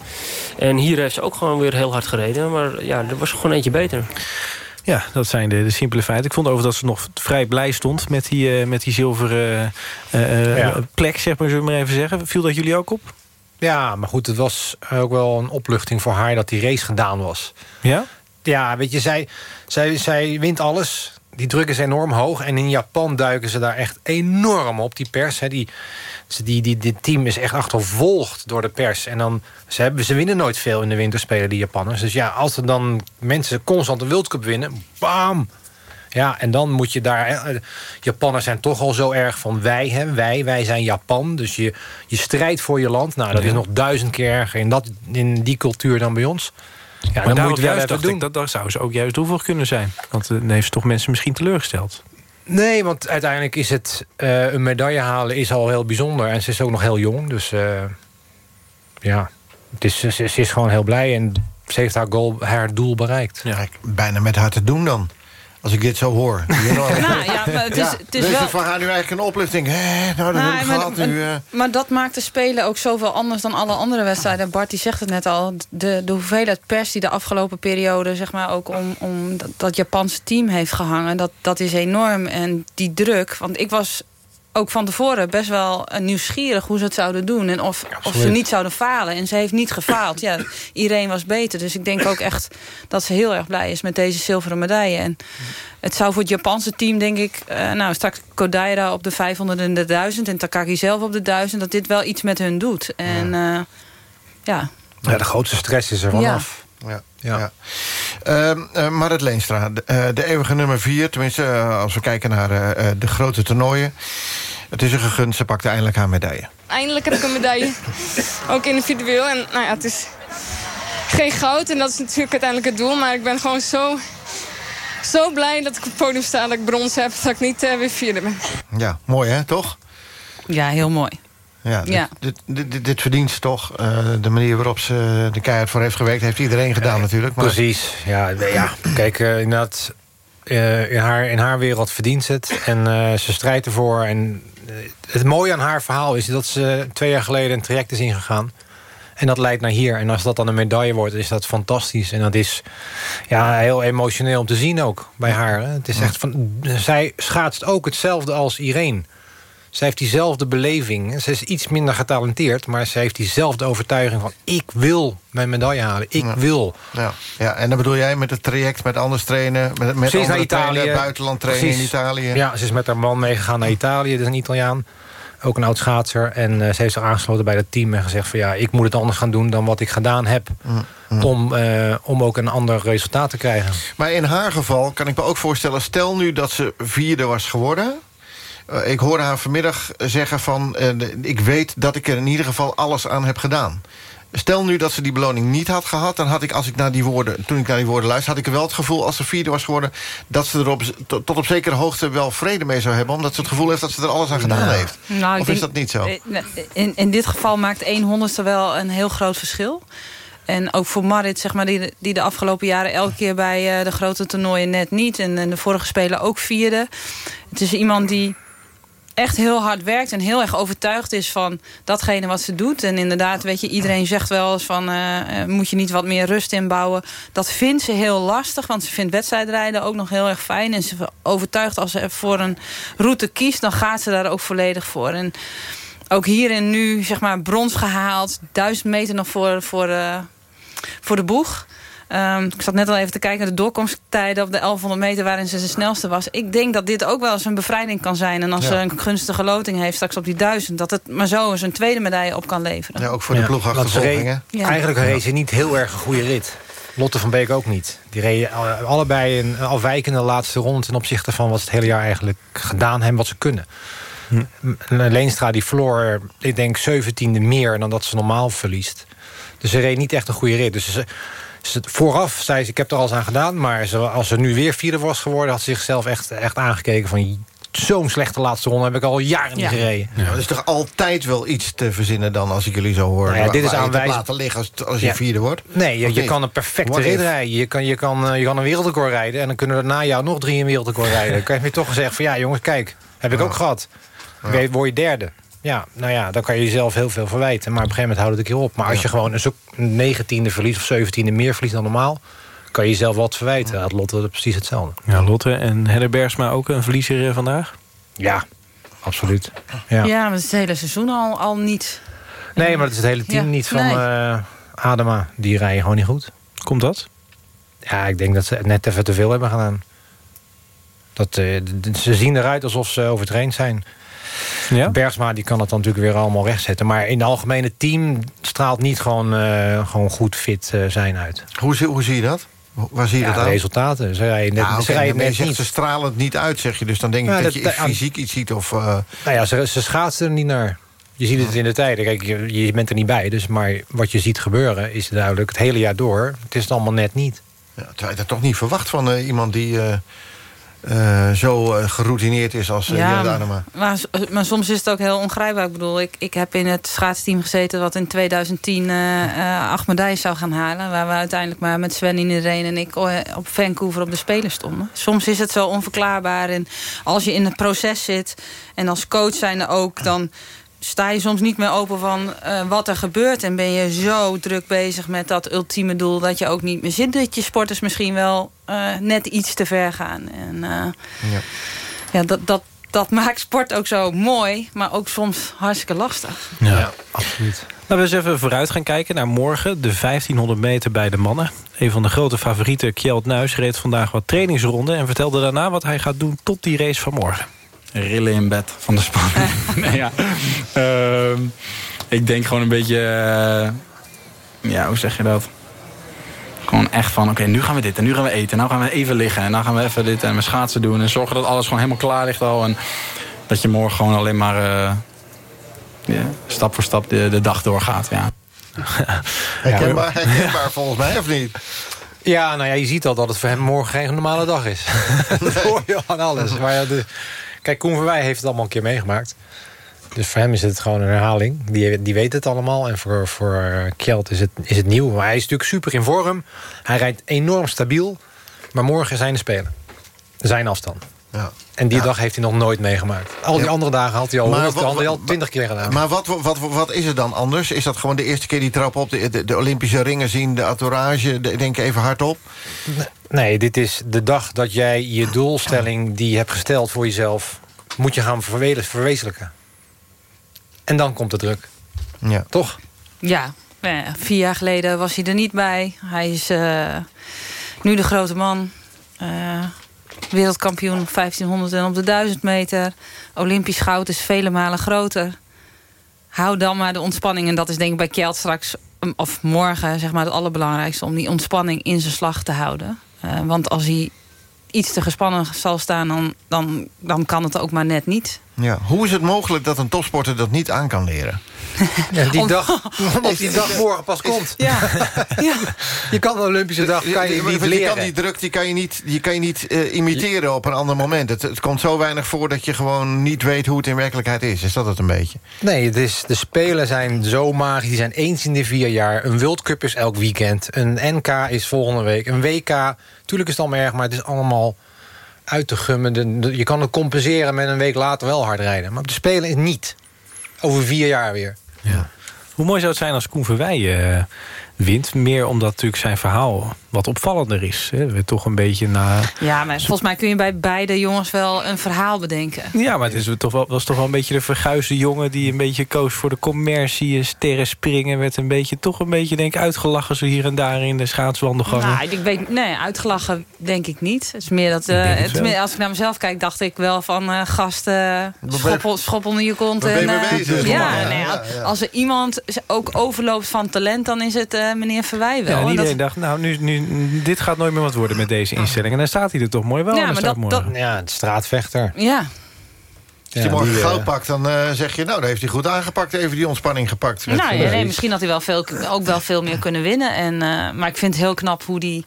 En hier heeft ze ook gewoon weer heel hard gereden. Maar ja, er was gewoon eentje beter. Ja, dat zijn de, de simpele feiten. Ik vond over dat ze nog vrij blij stond... met die, eh, met die zilveren eh, eh, Ja. plek, zeg maar, zullen we maar even zeggen. Viel dat jullie ook op? Ja, maar goed, het was ook wel een opluchting voor haar dat die race gedaan was. Ja? Ja, weet je, zij, zij, zij wint alles. Die druk is enorm hoog. En in Japan duiken ze daar echt enorm op, die pers. Hè. Die, ze- die, die, dit team is echt achtervolgd door de pers. En dan, ze, hebben, ze winnen nooit veel in de winterspelen, die Japanners. Dus ja, als er dan mensen constant de World Cup winnen... bam! Ja, en dan moet je daar... eh, Japanners zijn toch al zo erg van wij, hè, wij, wij zijn Japan. Dus je, je strijdt voor je land. Nou, dat Ja. is nog duizend keer erger in, dat, in die cultuur dan bij ons. Ja, maar dan moet je het wel juist doen. ik, dat, dat zou ze ook juist droevig kunnen zijn. Want eh, dan heeft ze toch mensen misschien teleurgesteld. Nee, want uiteindelijk is het eh, een medaille halen is al heel bijzonder. En ze is ook nog heel jong. Dus eh, ja, het is, ze, ze is gewoon heel blij. En ze heeft haar, goal, haar doel bereikt. Ja. Bijna met haar te doen dan. Als ik dit zo hoor. [laughs] Nou, ja, maar het is, het is wel... haar nu eigenlijk een opluchting. Hé, nou, dat Nou, heb ik maar, gehad nu. eh. maar dat maakt de Spelen ook zoveel anders dan alle andere wedstrijden. Bart die zegt het net al. De, de hoeveelheid pers die de afgelopen periode... zeg maar ook om, om dat, dat Japanse team heeft gehangen... Dat, dat is enorm. En die druk... Want ik was ook van tevoren best wel eh, nieuwsgierig hoe ze het zouden doen. En of, of ze niet zouden falen. En ze heeft niet gefaald. Ja, [laughs] iedereen was beter. Dus ik denk ook echt dat ze heel erg blij is met deze zilveren medaille. En het zou voor het Japanse team, denk ik... eh, nou, straks Kodaira op de 500 en de 1000... en Takagi zelf op de 1000... dat dit wel iets met hun doet. En ja, ja. Ja, de grootste stress is er vanaf. Ja. Ja. Ehm, eh, Marit Leenstra, de, eh, de eeuwige nummer vier. Tenminste, eh, als we kijken naar eh, eh, de grote toernooien. Het is een gegund, ze pakte eindelijk haar medaille. Eindelijk heb ik een medaille. Ook individueel. En nou ja, het is geen goud. En dat is natuurlijk uiteindelijk het doel. Maar ik ben gewoon zo, zo blij dat ik op het podium sta. Dat ik brons heb. Dat ik niet eh, weer vierde ben. Ja, mooi hè, toch? ja, heel mooi. Ja, dit, Ja. Dit, dit, verdient ze toch. Eh, de manier waarop ze de keihard voor heeft gewerkt... heeft iedereen gedaan natuurlijk. Maar... Precies. Ja, ja. kijk, eh, inderdaad, eh, in, haar, in haar wereld verdient ze het. En eh, ze strijdt ervoor. En eh, het mooie aan haar verhaal is dat ze twee jaar geleden een traject is ingegaan. En dat leidt naar hier. En als dat dan een medaille wordt, is dat fantastisch. En dat is ja, heel emotioneel om te zien ook bij haar. hè. Het is echt van, zij schaatst ook hetzelfde als Irene. Zij heeft diezelfde beleving. Ze is iets minder getalenteerd, maar ze heeft diezelfde overtuiging van... ik wil mijn medaille halen, ik Ja. wil. Ja, ja, en dan bedoel jij met het traject, met anders trainen... met, met Precies naar andere Italië. trainen, buitenland trainen Precies. in Italië. Ja, ze is met haar man meegegaan naar Italië. Dat is een Italiaan. Ook een oud schaatser. En eh, ze heeft zich aangesloten bij het team en gezegd van... ja, ik moet het anders gaan doen dan wat ik gedaan heb. Om, eh, om ook een ander resultaat te krijgen. Maar in haar geval kan ik me ook voorstellen... stel nu dat ze vierde was geworden... Eh, ik hoorde haar vanmiddag zeggen van... eh, ik weet dat ik er in ieder geval alles aan heb gedaan. Stel nu dat ze die beloning niet had gehad... dan had ik, als ik naar die woorden, toen ik naar die woorden luisterde... had ik wel het gevoel, als ze vierde was geworden... dat ze er op, tot, tot op zekere hoogte wel vrede mee zou hebben... omdat ze het gevoel heeft dat ze er alles aan gedaan heeft. Nou, of is denk- dat niet zo? eh, In, in dit geval maakt 1 honderdste wel een heel groot verschil. En ook voor Marit, zeg maar, die, die de afgelopen jaren elke keer bij de grote toernooien net niet. En, en de vorige speler ook vierde. Het is iemand die echt heel hard werkt en heel erg overtuigd is van datgene wat ze doet. En inderdaad, weet je, iedereen zegt wel eens van... eh, eh, moet je niet wat meer rust inbouwen. Dat vindt ze heel lastig, want ze vindt wedstrijdrijden ook nog heel erg fijn. En ze is overtuigd als ze voor een route kiest... dan gaat ze daar ook volledig voor. En ook hierin nu, zeg maar, brons gehaald. Duizend meter nog voor, voor, eh, voor de boeg. Ehm, ik zat net al even te kijken naar de doorkomsttijden op de 1100 meter waarin ze de snelste was. Ik denk dat dit ook wel eens een bevrijding kan zijn. En als Ja. ze een gunstige loting heeft straks op die duizend, dat het maar zo eens een tweede medaille op kan leveren. Ja, ook voor de ploegachtervolging, hè? Ja. Eigenlijk reed ze niet heel erg een goede rit. Lotte van Beek ook niet. Die reden alle- allebei een afwijkende laatste ronde... ten opzichte van wat ze het hele jaar eigenlijk gedaan hebben, wat ze kunnen. M- Leenstra die verloor, ik denk, zeventiende meer dan dat ze normaal verliest. Dus ze reed niet echt een goede rit. Dus ze, ze- vooraf zei ze, ik heb er alles aan gedaan... maar ze, als ze nu weer vierde was geworden... had ze zichzelf echt, echt aangekeken van... zo'n slechte laatste ronde heb ik al jaren niet gereden. Ja, er is toch altijd wel iets te verzinnen dan als ik jullie zo hoor. Nou ja, waar- dit is aanwijzend. laten liggen als, als je Ja. vierde wordt. Nee, je, kan een perfecte rit rijden. Je kan, je, kan, eh, je kan een wereldrecord rijden... en dan kunnen er na jou nog drie een wereldrecord rijden. Dan kan je me toch zeggen van... ja jongens, kijk, heb ik ook gehad. Weet- Word je derde. Ja, nou ja, dan kan je jezelf heel veel verwijten. Maar op een gegeven moment houdt het een keer op. Maar als je gewoon een negentiende verliest... of zeventiende meer verliest dan normaal... kan je jezelf wat verwijten. Had Lotte precies hetzelfde. Ja, Lotte en Helle Bergsma ook een verliezer eh, vandaag? Ja, absoluut. Ja. Ja, maar het is het hele seizoen al, al niet. Nee, maar het is het hele team Ja, niet van nee. eh, Adema. Die rijden gewoon niet goed. Komt dat? Ja, ik denk dat ze net even te veel hebben gedaan. Dat, eh, ze zien eruit alsof ze overtraind zijn. Ja? Bergsma die kan het dan natuurlijk weer allemaal rechtzetten. Maar in het algemene team straalt niet gewoon, eh, gewoon goed fit eh, zijn uit. Hoe, zie- hoe zie je dat? Waar zie je Ja, dat de aan? resultaten. Ze rijden net, Ja, oké, ze rijden maar je net zegt niet. ze stralen het niet uit, zeg je. Dus dan denk ik Ja, dat, dat- je fysiek iets ziet. Of, eh, Nou ja, ze, ze schaatsen er niet naar. Je ziet het in de tijden. Kijk, je, je bent er niet bij. Dus, maar wat je ziet gebeuren is duidelijk het hele jaar door. Het is het allemaal net niet. ja, terwijl je dat toch niet verwacht van eh, iemand die eh, eh, zo eh, geroutineerd is als uh, Ja, maar, Adema. maar, maar soms is het ook heel ongrijpbaar. Ik bedoel, ik, ik heb in het schaatsteam gezeten... wat in 2010 eh, eh, acht medailles zou gaan halen. Waar we uiteindelijk maar met Sven iedereen en ik... op Vancouver op de Spelen stonden. Soms is het zo onverklaarbaar. En als je in het proces zit... en als coach zijnde ook... dan sta je soms niet meer open van eh, wat er gebeurt. En ben je zo druk bezig met dat ultieme doel... dat je ook niet meer zit. Dat je sporters misschien wel eh, net iets te ver gaan. En, eh, Ja. ja, dat, dat, dat maakt sport ook zo mooi, maar ook soms hartstikke lastig. Ja, absoluut. Laten we eens even vooruit gaan kijken naar morgen. De 1500 meter bij de mannen. Een van de grote favorieten, Kjeld Nuis, reed vandaag wat trainingsronden... en vertelde daarna wat hij gaat doen tot die race van morgen. Rillen in bed van de spanning. [laughs] [laughs] nee, ja. Ehm, ik denk gewoon een beetje... eh, ja, hoe zeg je dat? Gewoon echt van, oké, nu gaan we dit en nu gaan we eten. En nu gaan we even liggen en dan gaan we even dit en we schaatsen doen. En zorgen dat alles gewoon helemaal klaar ligt al. En dat je morgen gewoon alleen maar eh, ja, stap voor stap de, de dag doorgaat. Ja. [laughs] Herkenbaar, herkenbaar volgens mij, of niet? Ja, nou ja, je ziet al dat het voor hem morgen geen normale dag is. dat hoor je aan alles. Maar ja, de, kijk, Koen Verwij heeft het allemaal een keer meegemaakt. Dus voor hem is het gewoon een herhaling. Die, die weet het allemaal. En voor, voor eh, Kjeld is het, is het nieuw. Maar hij is natuurlijk super in vorm. Hij rijdt enorm stabiel. Maar morgen zijn de Spelen. Zijn afstand. Ja. En die dag heeft hij nog nooit meegemaakt. Al die Ja. andere dagen had hij al, Maar 100, wat- had hij al 20 keer gedaan. Maar wat, wat, wat is er dan anders? Is dat gewoon de eerste keer die trap op, de, de, de Olympische ringen zien, de entourage, de, denk even hardop? Nee, dit is de dag dat jij je doelstelling die je hebt gesteld voor jezelf... moet je gaan verwe- verwezenlijken. En dan komt de druk. Ja. Toch? Ja, ja, vier jaar geleden was hij er niet bij. Hij is eh, nu de grote man. Eh, wereldkampioen op 1500 en op de 1000 meter. Olympisch goud is vele malen groter. Hou dan maar de ontspanning. En dat is denk ik bij Kjeld straks, um, of morgen, zeg maar het allerbelangrijkste... om die ontspanning in zijn slag te houden. Eh, want als hij iets te gespannen zal staan... dan, dan, dan kan het ook maar net niet. Ja. Hoe is het mogelijk dat een topsporter dat niet aan kan leren? Ja, die Om- dag, [laughs] omdat die dag morgen pas komt. Ja. [laughs] ja. Je kan de Olympische dag kan je niet leren. kan die druk die kan je niet, die kan je niet eh, imiteren op een ander moment. Het, het komt zo weinig voor dat je gewoon niet weet hoe het in werkelijkheid is. Is dat het een beetje? Nee, het is, de Spelen zijn zo magisch. Die zijn eens in de vier jaar. Een World Cup is elk weekend. Een NK is volgende week. Een WK, tuurlijk is het allemaal erg... maar het is allemaal uit te gummen. De- de- je kan het compenseren met een week later wel hard rijden. Maar op de Spelen is niet. Over vier jaar weer. Hoe mooi zou het zijn als Koen Verwij eh, wint? Meer omdat natuurlijk zijn verhaal wat opvallender is. Hè? We toch een beetje na... Ja, maar volgens mij kun je bij beide jongens wel een verhaal bedenken. Ja, maar het is toch wel, was toch wel een beetje de verguisde jongen... die een beetje koos voor de commercie, en sterren springen... werd een beetje, toch een beetje denk ik, uitgelachen... zo hier en daar in de schaatswandelgangen. Nou, ik weet, nee, uitgelachen denk ik niet. Het is meer dat, eh, het als ik naar mezelf kijk, dacht ik wel van eh gasten, schop, schop onder je kont. En, eh, ja, Ja, nee, ja, ja. als er iemand ook overloopt van talent, dan is het eh, meneer Verwij wel. Ja, en En iedereen dat- dacht, nou, nu, nu, dit gaat nooit meer wat worden met deze instelling. En dan staat hij er toch mooi wel. Ja, maar dat- dat- Ja, de straatvechter. ja. Als je Ja, morgen die, eh, goud pakt, dan eh, zeg je... nou, daar heeft hij goed aangepakt. Even die ontspanning gepakt. Met- Nou, ja, nee, misschien had hij wel veel, ook wel veel meer kunnen winnen. En, eh, maar ik vind het heel knap hoe die,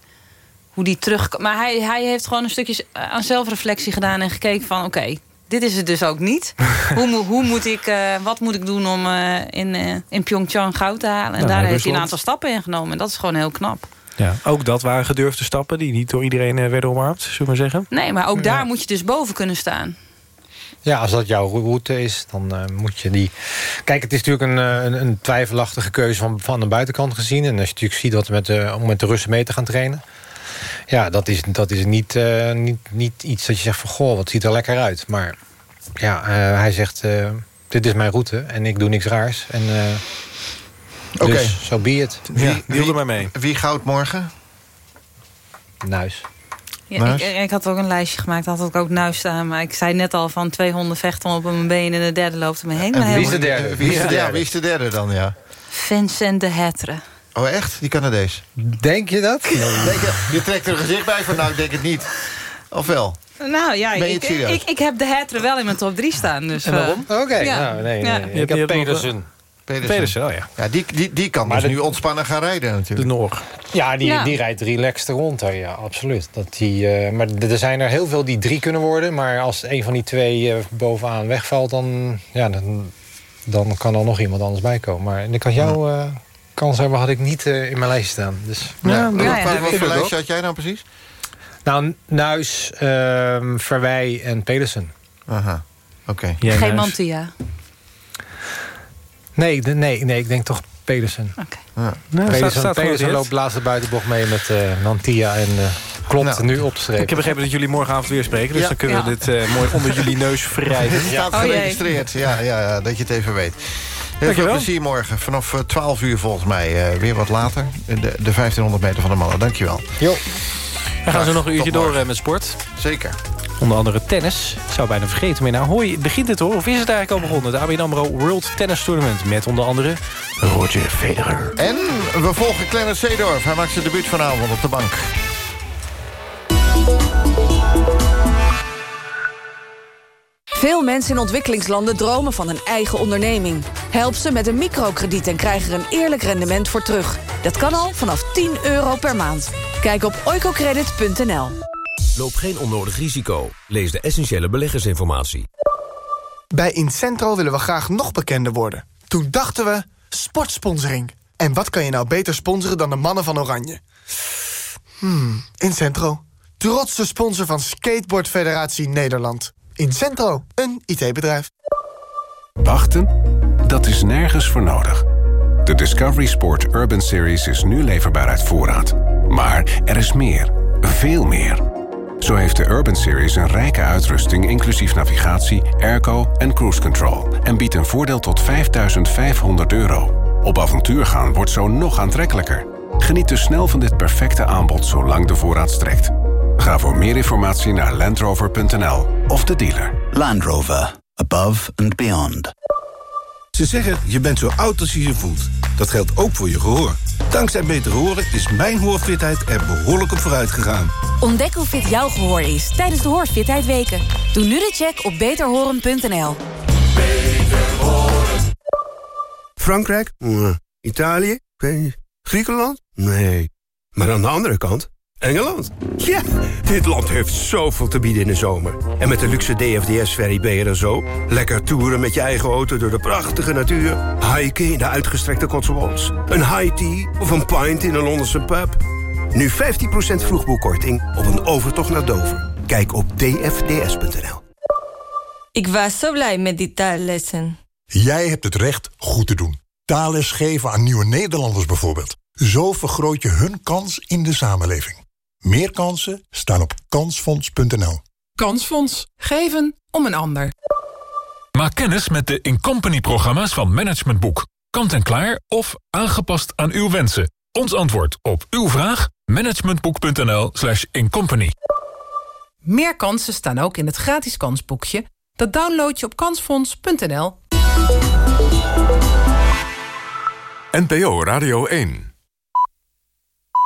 hoe die terug... Maar hij, hij heeft gewoon een stukje aan zelfreflectie gedaan... en gekeken van, oké, dit is het dus ook niet. [laughs] hoe, moet- hoe moet ik, eh, wat moet ik doen om eh, in, eh, in Pyeongchang goud te halen? En Nou, daar heeft hij een aantal stappen in genomen. En dat is gewoon heel knap. Ja, ook dat waren gedurfde stappen die niet door iedereen werden omarmd, zullen we maar zeggen. Nee, maar ook daar moet je dus boven kunnen staan. Ja, als dat jouw route is, dan eh, moet je die... Kijk, het is natuurlijk een, een, een twijfelachtige keuze van, van de buitenkant gezien. En als je natuurlijk ziet wat met de, om met de Russen mee te gaan trainen... Ja, dat is, dat is niet, eh, niet, niet iets dat je zegt van... Goh, wat ziet er lekker uit. Maar ja, eh, hij zegt... eh, dit is mijn route en ik doe niks raars. En, eh Oké. Dus, zo be it. Wie, wie, maar mee. wie goud morgen? Nuis. Ja, ik, ik had ook een lijstje gemaakt, had ik ook nuis staan. Maar ik zei net al van 200 vechten op mijn benen... en de derde loopt er me heen. En Maar wie is helemaal- de derde? Wie is de, ja, wie is de derde dan, ja? Vincent de Hetre. Oh, echt? Die Canadees? Denk je dat? Denk je, je trekt er een gezicht bij van, nou, ik denk het niet. Of wel? Nou ja, ik, ik, ik heb de Hetre wel in mijn top 3 staan. Dus, En waarom? eh, Oké, ja. nou, nee, nee. Je Ik heb nog, Pedersen. Pedersen. Pedersen, oh ja. Ja, die, die, die kan Maar dus de- nu ontspannen gaan rijden natuurlijk. De Noor. Ja, die, Ja. die rijdt relaxed rond daar, ja, absoluut. Dat die, eh, maar er zijn er heel veel die drie kunnen worden. Maar als een van die twee eh, bovenaan wegvalt, dan, ja, dan, dan kan er nog iemand anders bij komen. Maar ik had jouw eh, kans hebben, had ik niet eh, in mijn lijst staan. Dus, Ja, wat, ja, wat, ja. wat voor lijstje had jij nou precies? Nou, Nuis, ehm, Verwij en Pedersen. Aha, oké. Geen Nuis. Mantia. Nee, de- nee, nee, ik denk toch Pedersen. Oké. Ja. Nou, Pedersen, staat, staat Pedersen loopt de laatste buitenbocht mee met eh Nantia en eh, klopt Nou, nu op te strepen. Ik heb begrepen dat jullie morgenavond weer spreken. Dus Ja. dan kunnen we dit eh, mooi onder jullie neus wrijven. [laughs] Het staat Oh, geregistreerd, ja, ja, ja, dat je het even weet. Heel veel plezier morgen. Vanaf eh, 12 uur volgens mij. eh, weer wat later. De, de 1500 meter van de mannen. Dankjewel. Jo. Dan gaan ze nog een uurtje door eh, met sport. Zeker. Onder andere tennis. Ik zou bijna vergeten. Maar nou, je, begint het hoor? Of is het eigenlijk al begonnen? De ABN AMRO World Tennis Tournament. Met onder andere Roger Federer. En we volgen Clemens Seedorf. Hij maakt zijn debuut vanavond op de bank. Veel mensen in ontwikkelingslanden dromen van een eigen onderneming. Help ze met een microkrediet en krijg er een eerlijk rendement voor terug. Dat kan al vanaf 10 euro per maand. Kijk op oicocredit.nl. Loop geen onnodig risico. Lees de essentiële beleggersinformatie. Bij Incentro willen we graag nog bekender worden. Toen dachten we, sportsponsoring. En wat kan je nou beter sponsoren dan de mannen van Oranje? Hmm, Incentro. Trotse sponsor van Skateboard Federatie Nederland. Incentro, een IT-bedrijf. Wachten? Dat is nergens voor nodig. De Discovery Sport Urban Series is nu leverbaar uit voorraad. Maar er is meer. Veel meer. Zo heeft de Urban Series een rijke uitrusting... inclusief navigatie, airco en cruise control... en biedt een voordeel tot 5500 euro. Op avontuur gaan wordt zo nog aantrekkelijker. Geniet dus snel van dit perfecte aanbod zolang de voorraad strekt. Ga voor meer informatie naar landrover.nl of de dealer. Land Rover. Above and beyond. Ze zeggen, je bent zo oud als je je voelt. Dat geldt ook voor je gehoor. Dankzij Beter Horen is mijn hoorfitheid er behoorlijk op vooruit gegaan. Ontdek hoe fit jouw gehoor is tijdens de Hoorfitheid Weken. Doe nu de check op beterhoren.nl. Frankrijk? Nee. Italië? Griekenland? Nee. Maar aan de andere kant, Engeland. Ja, dit land heeft zoveel te bieden in de zomer. En met de luxe DFDS-ferry ben je er zo. Lekker toeren met je eigen auto door de prachtige natuur. Hiken in de uitgestrekte Cotswolds. Een high tea of een pint in een Londense pub. Nu 15% vroegboekkorting op een overtocht naar Dover. Kijk op dfds.nl. Ik was zo blij met die taallessen. Jij hebt het recht goed te doen. Taalles geven aan nieuwe Nederlanders bijvoorbeeld. Zo vergroot je hun kans in de samenleving. Meer kansen staan op kansfonds.nl. Kansfonds. Geven om een ander. Maak kennis met de Incompany-programma's van Management Boek. Kant en klaar of aangepast aan uw wensen. Ons antwoord op uw vraag? managementboek.nl slash incompany. Meer kansen staan ook in het gratis kansboekje. Dat download je op kansfonds.nl. NPO Radio 1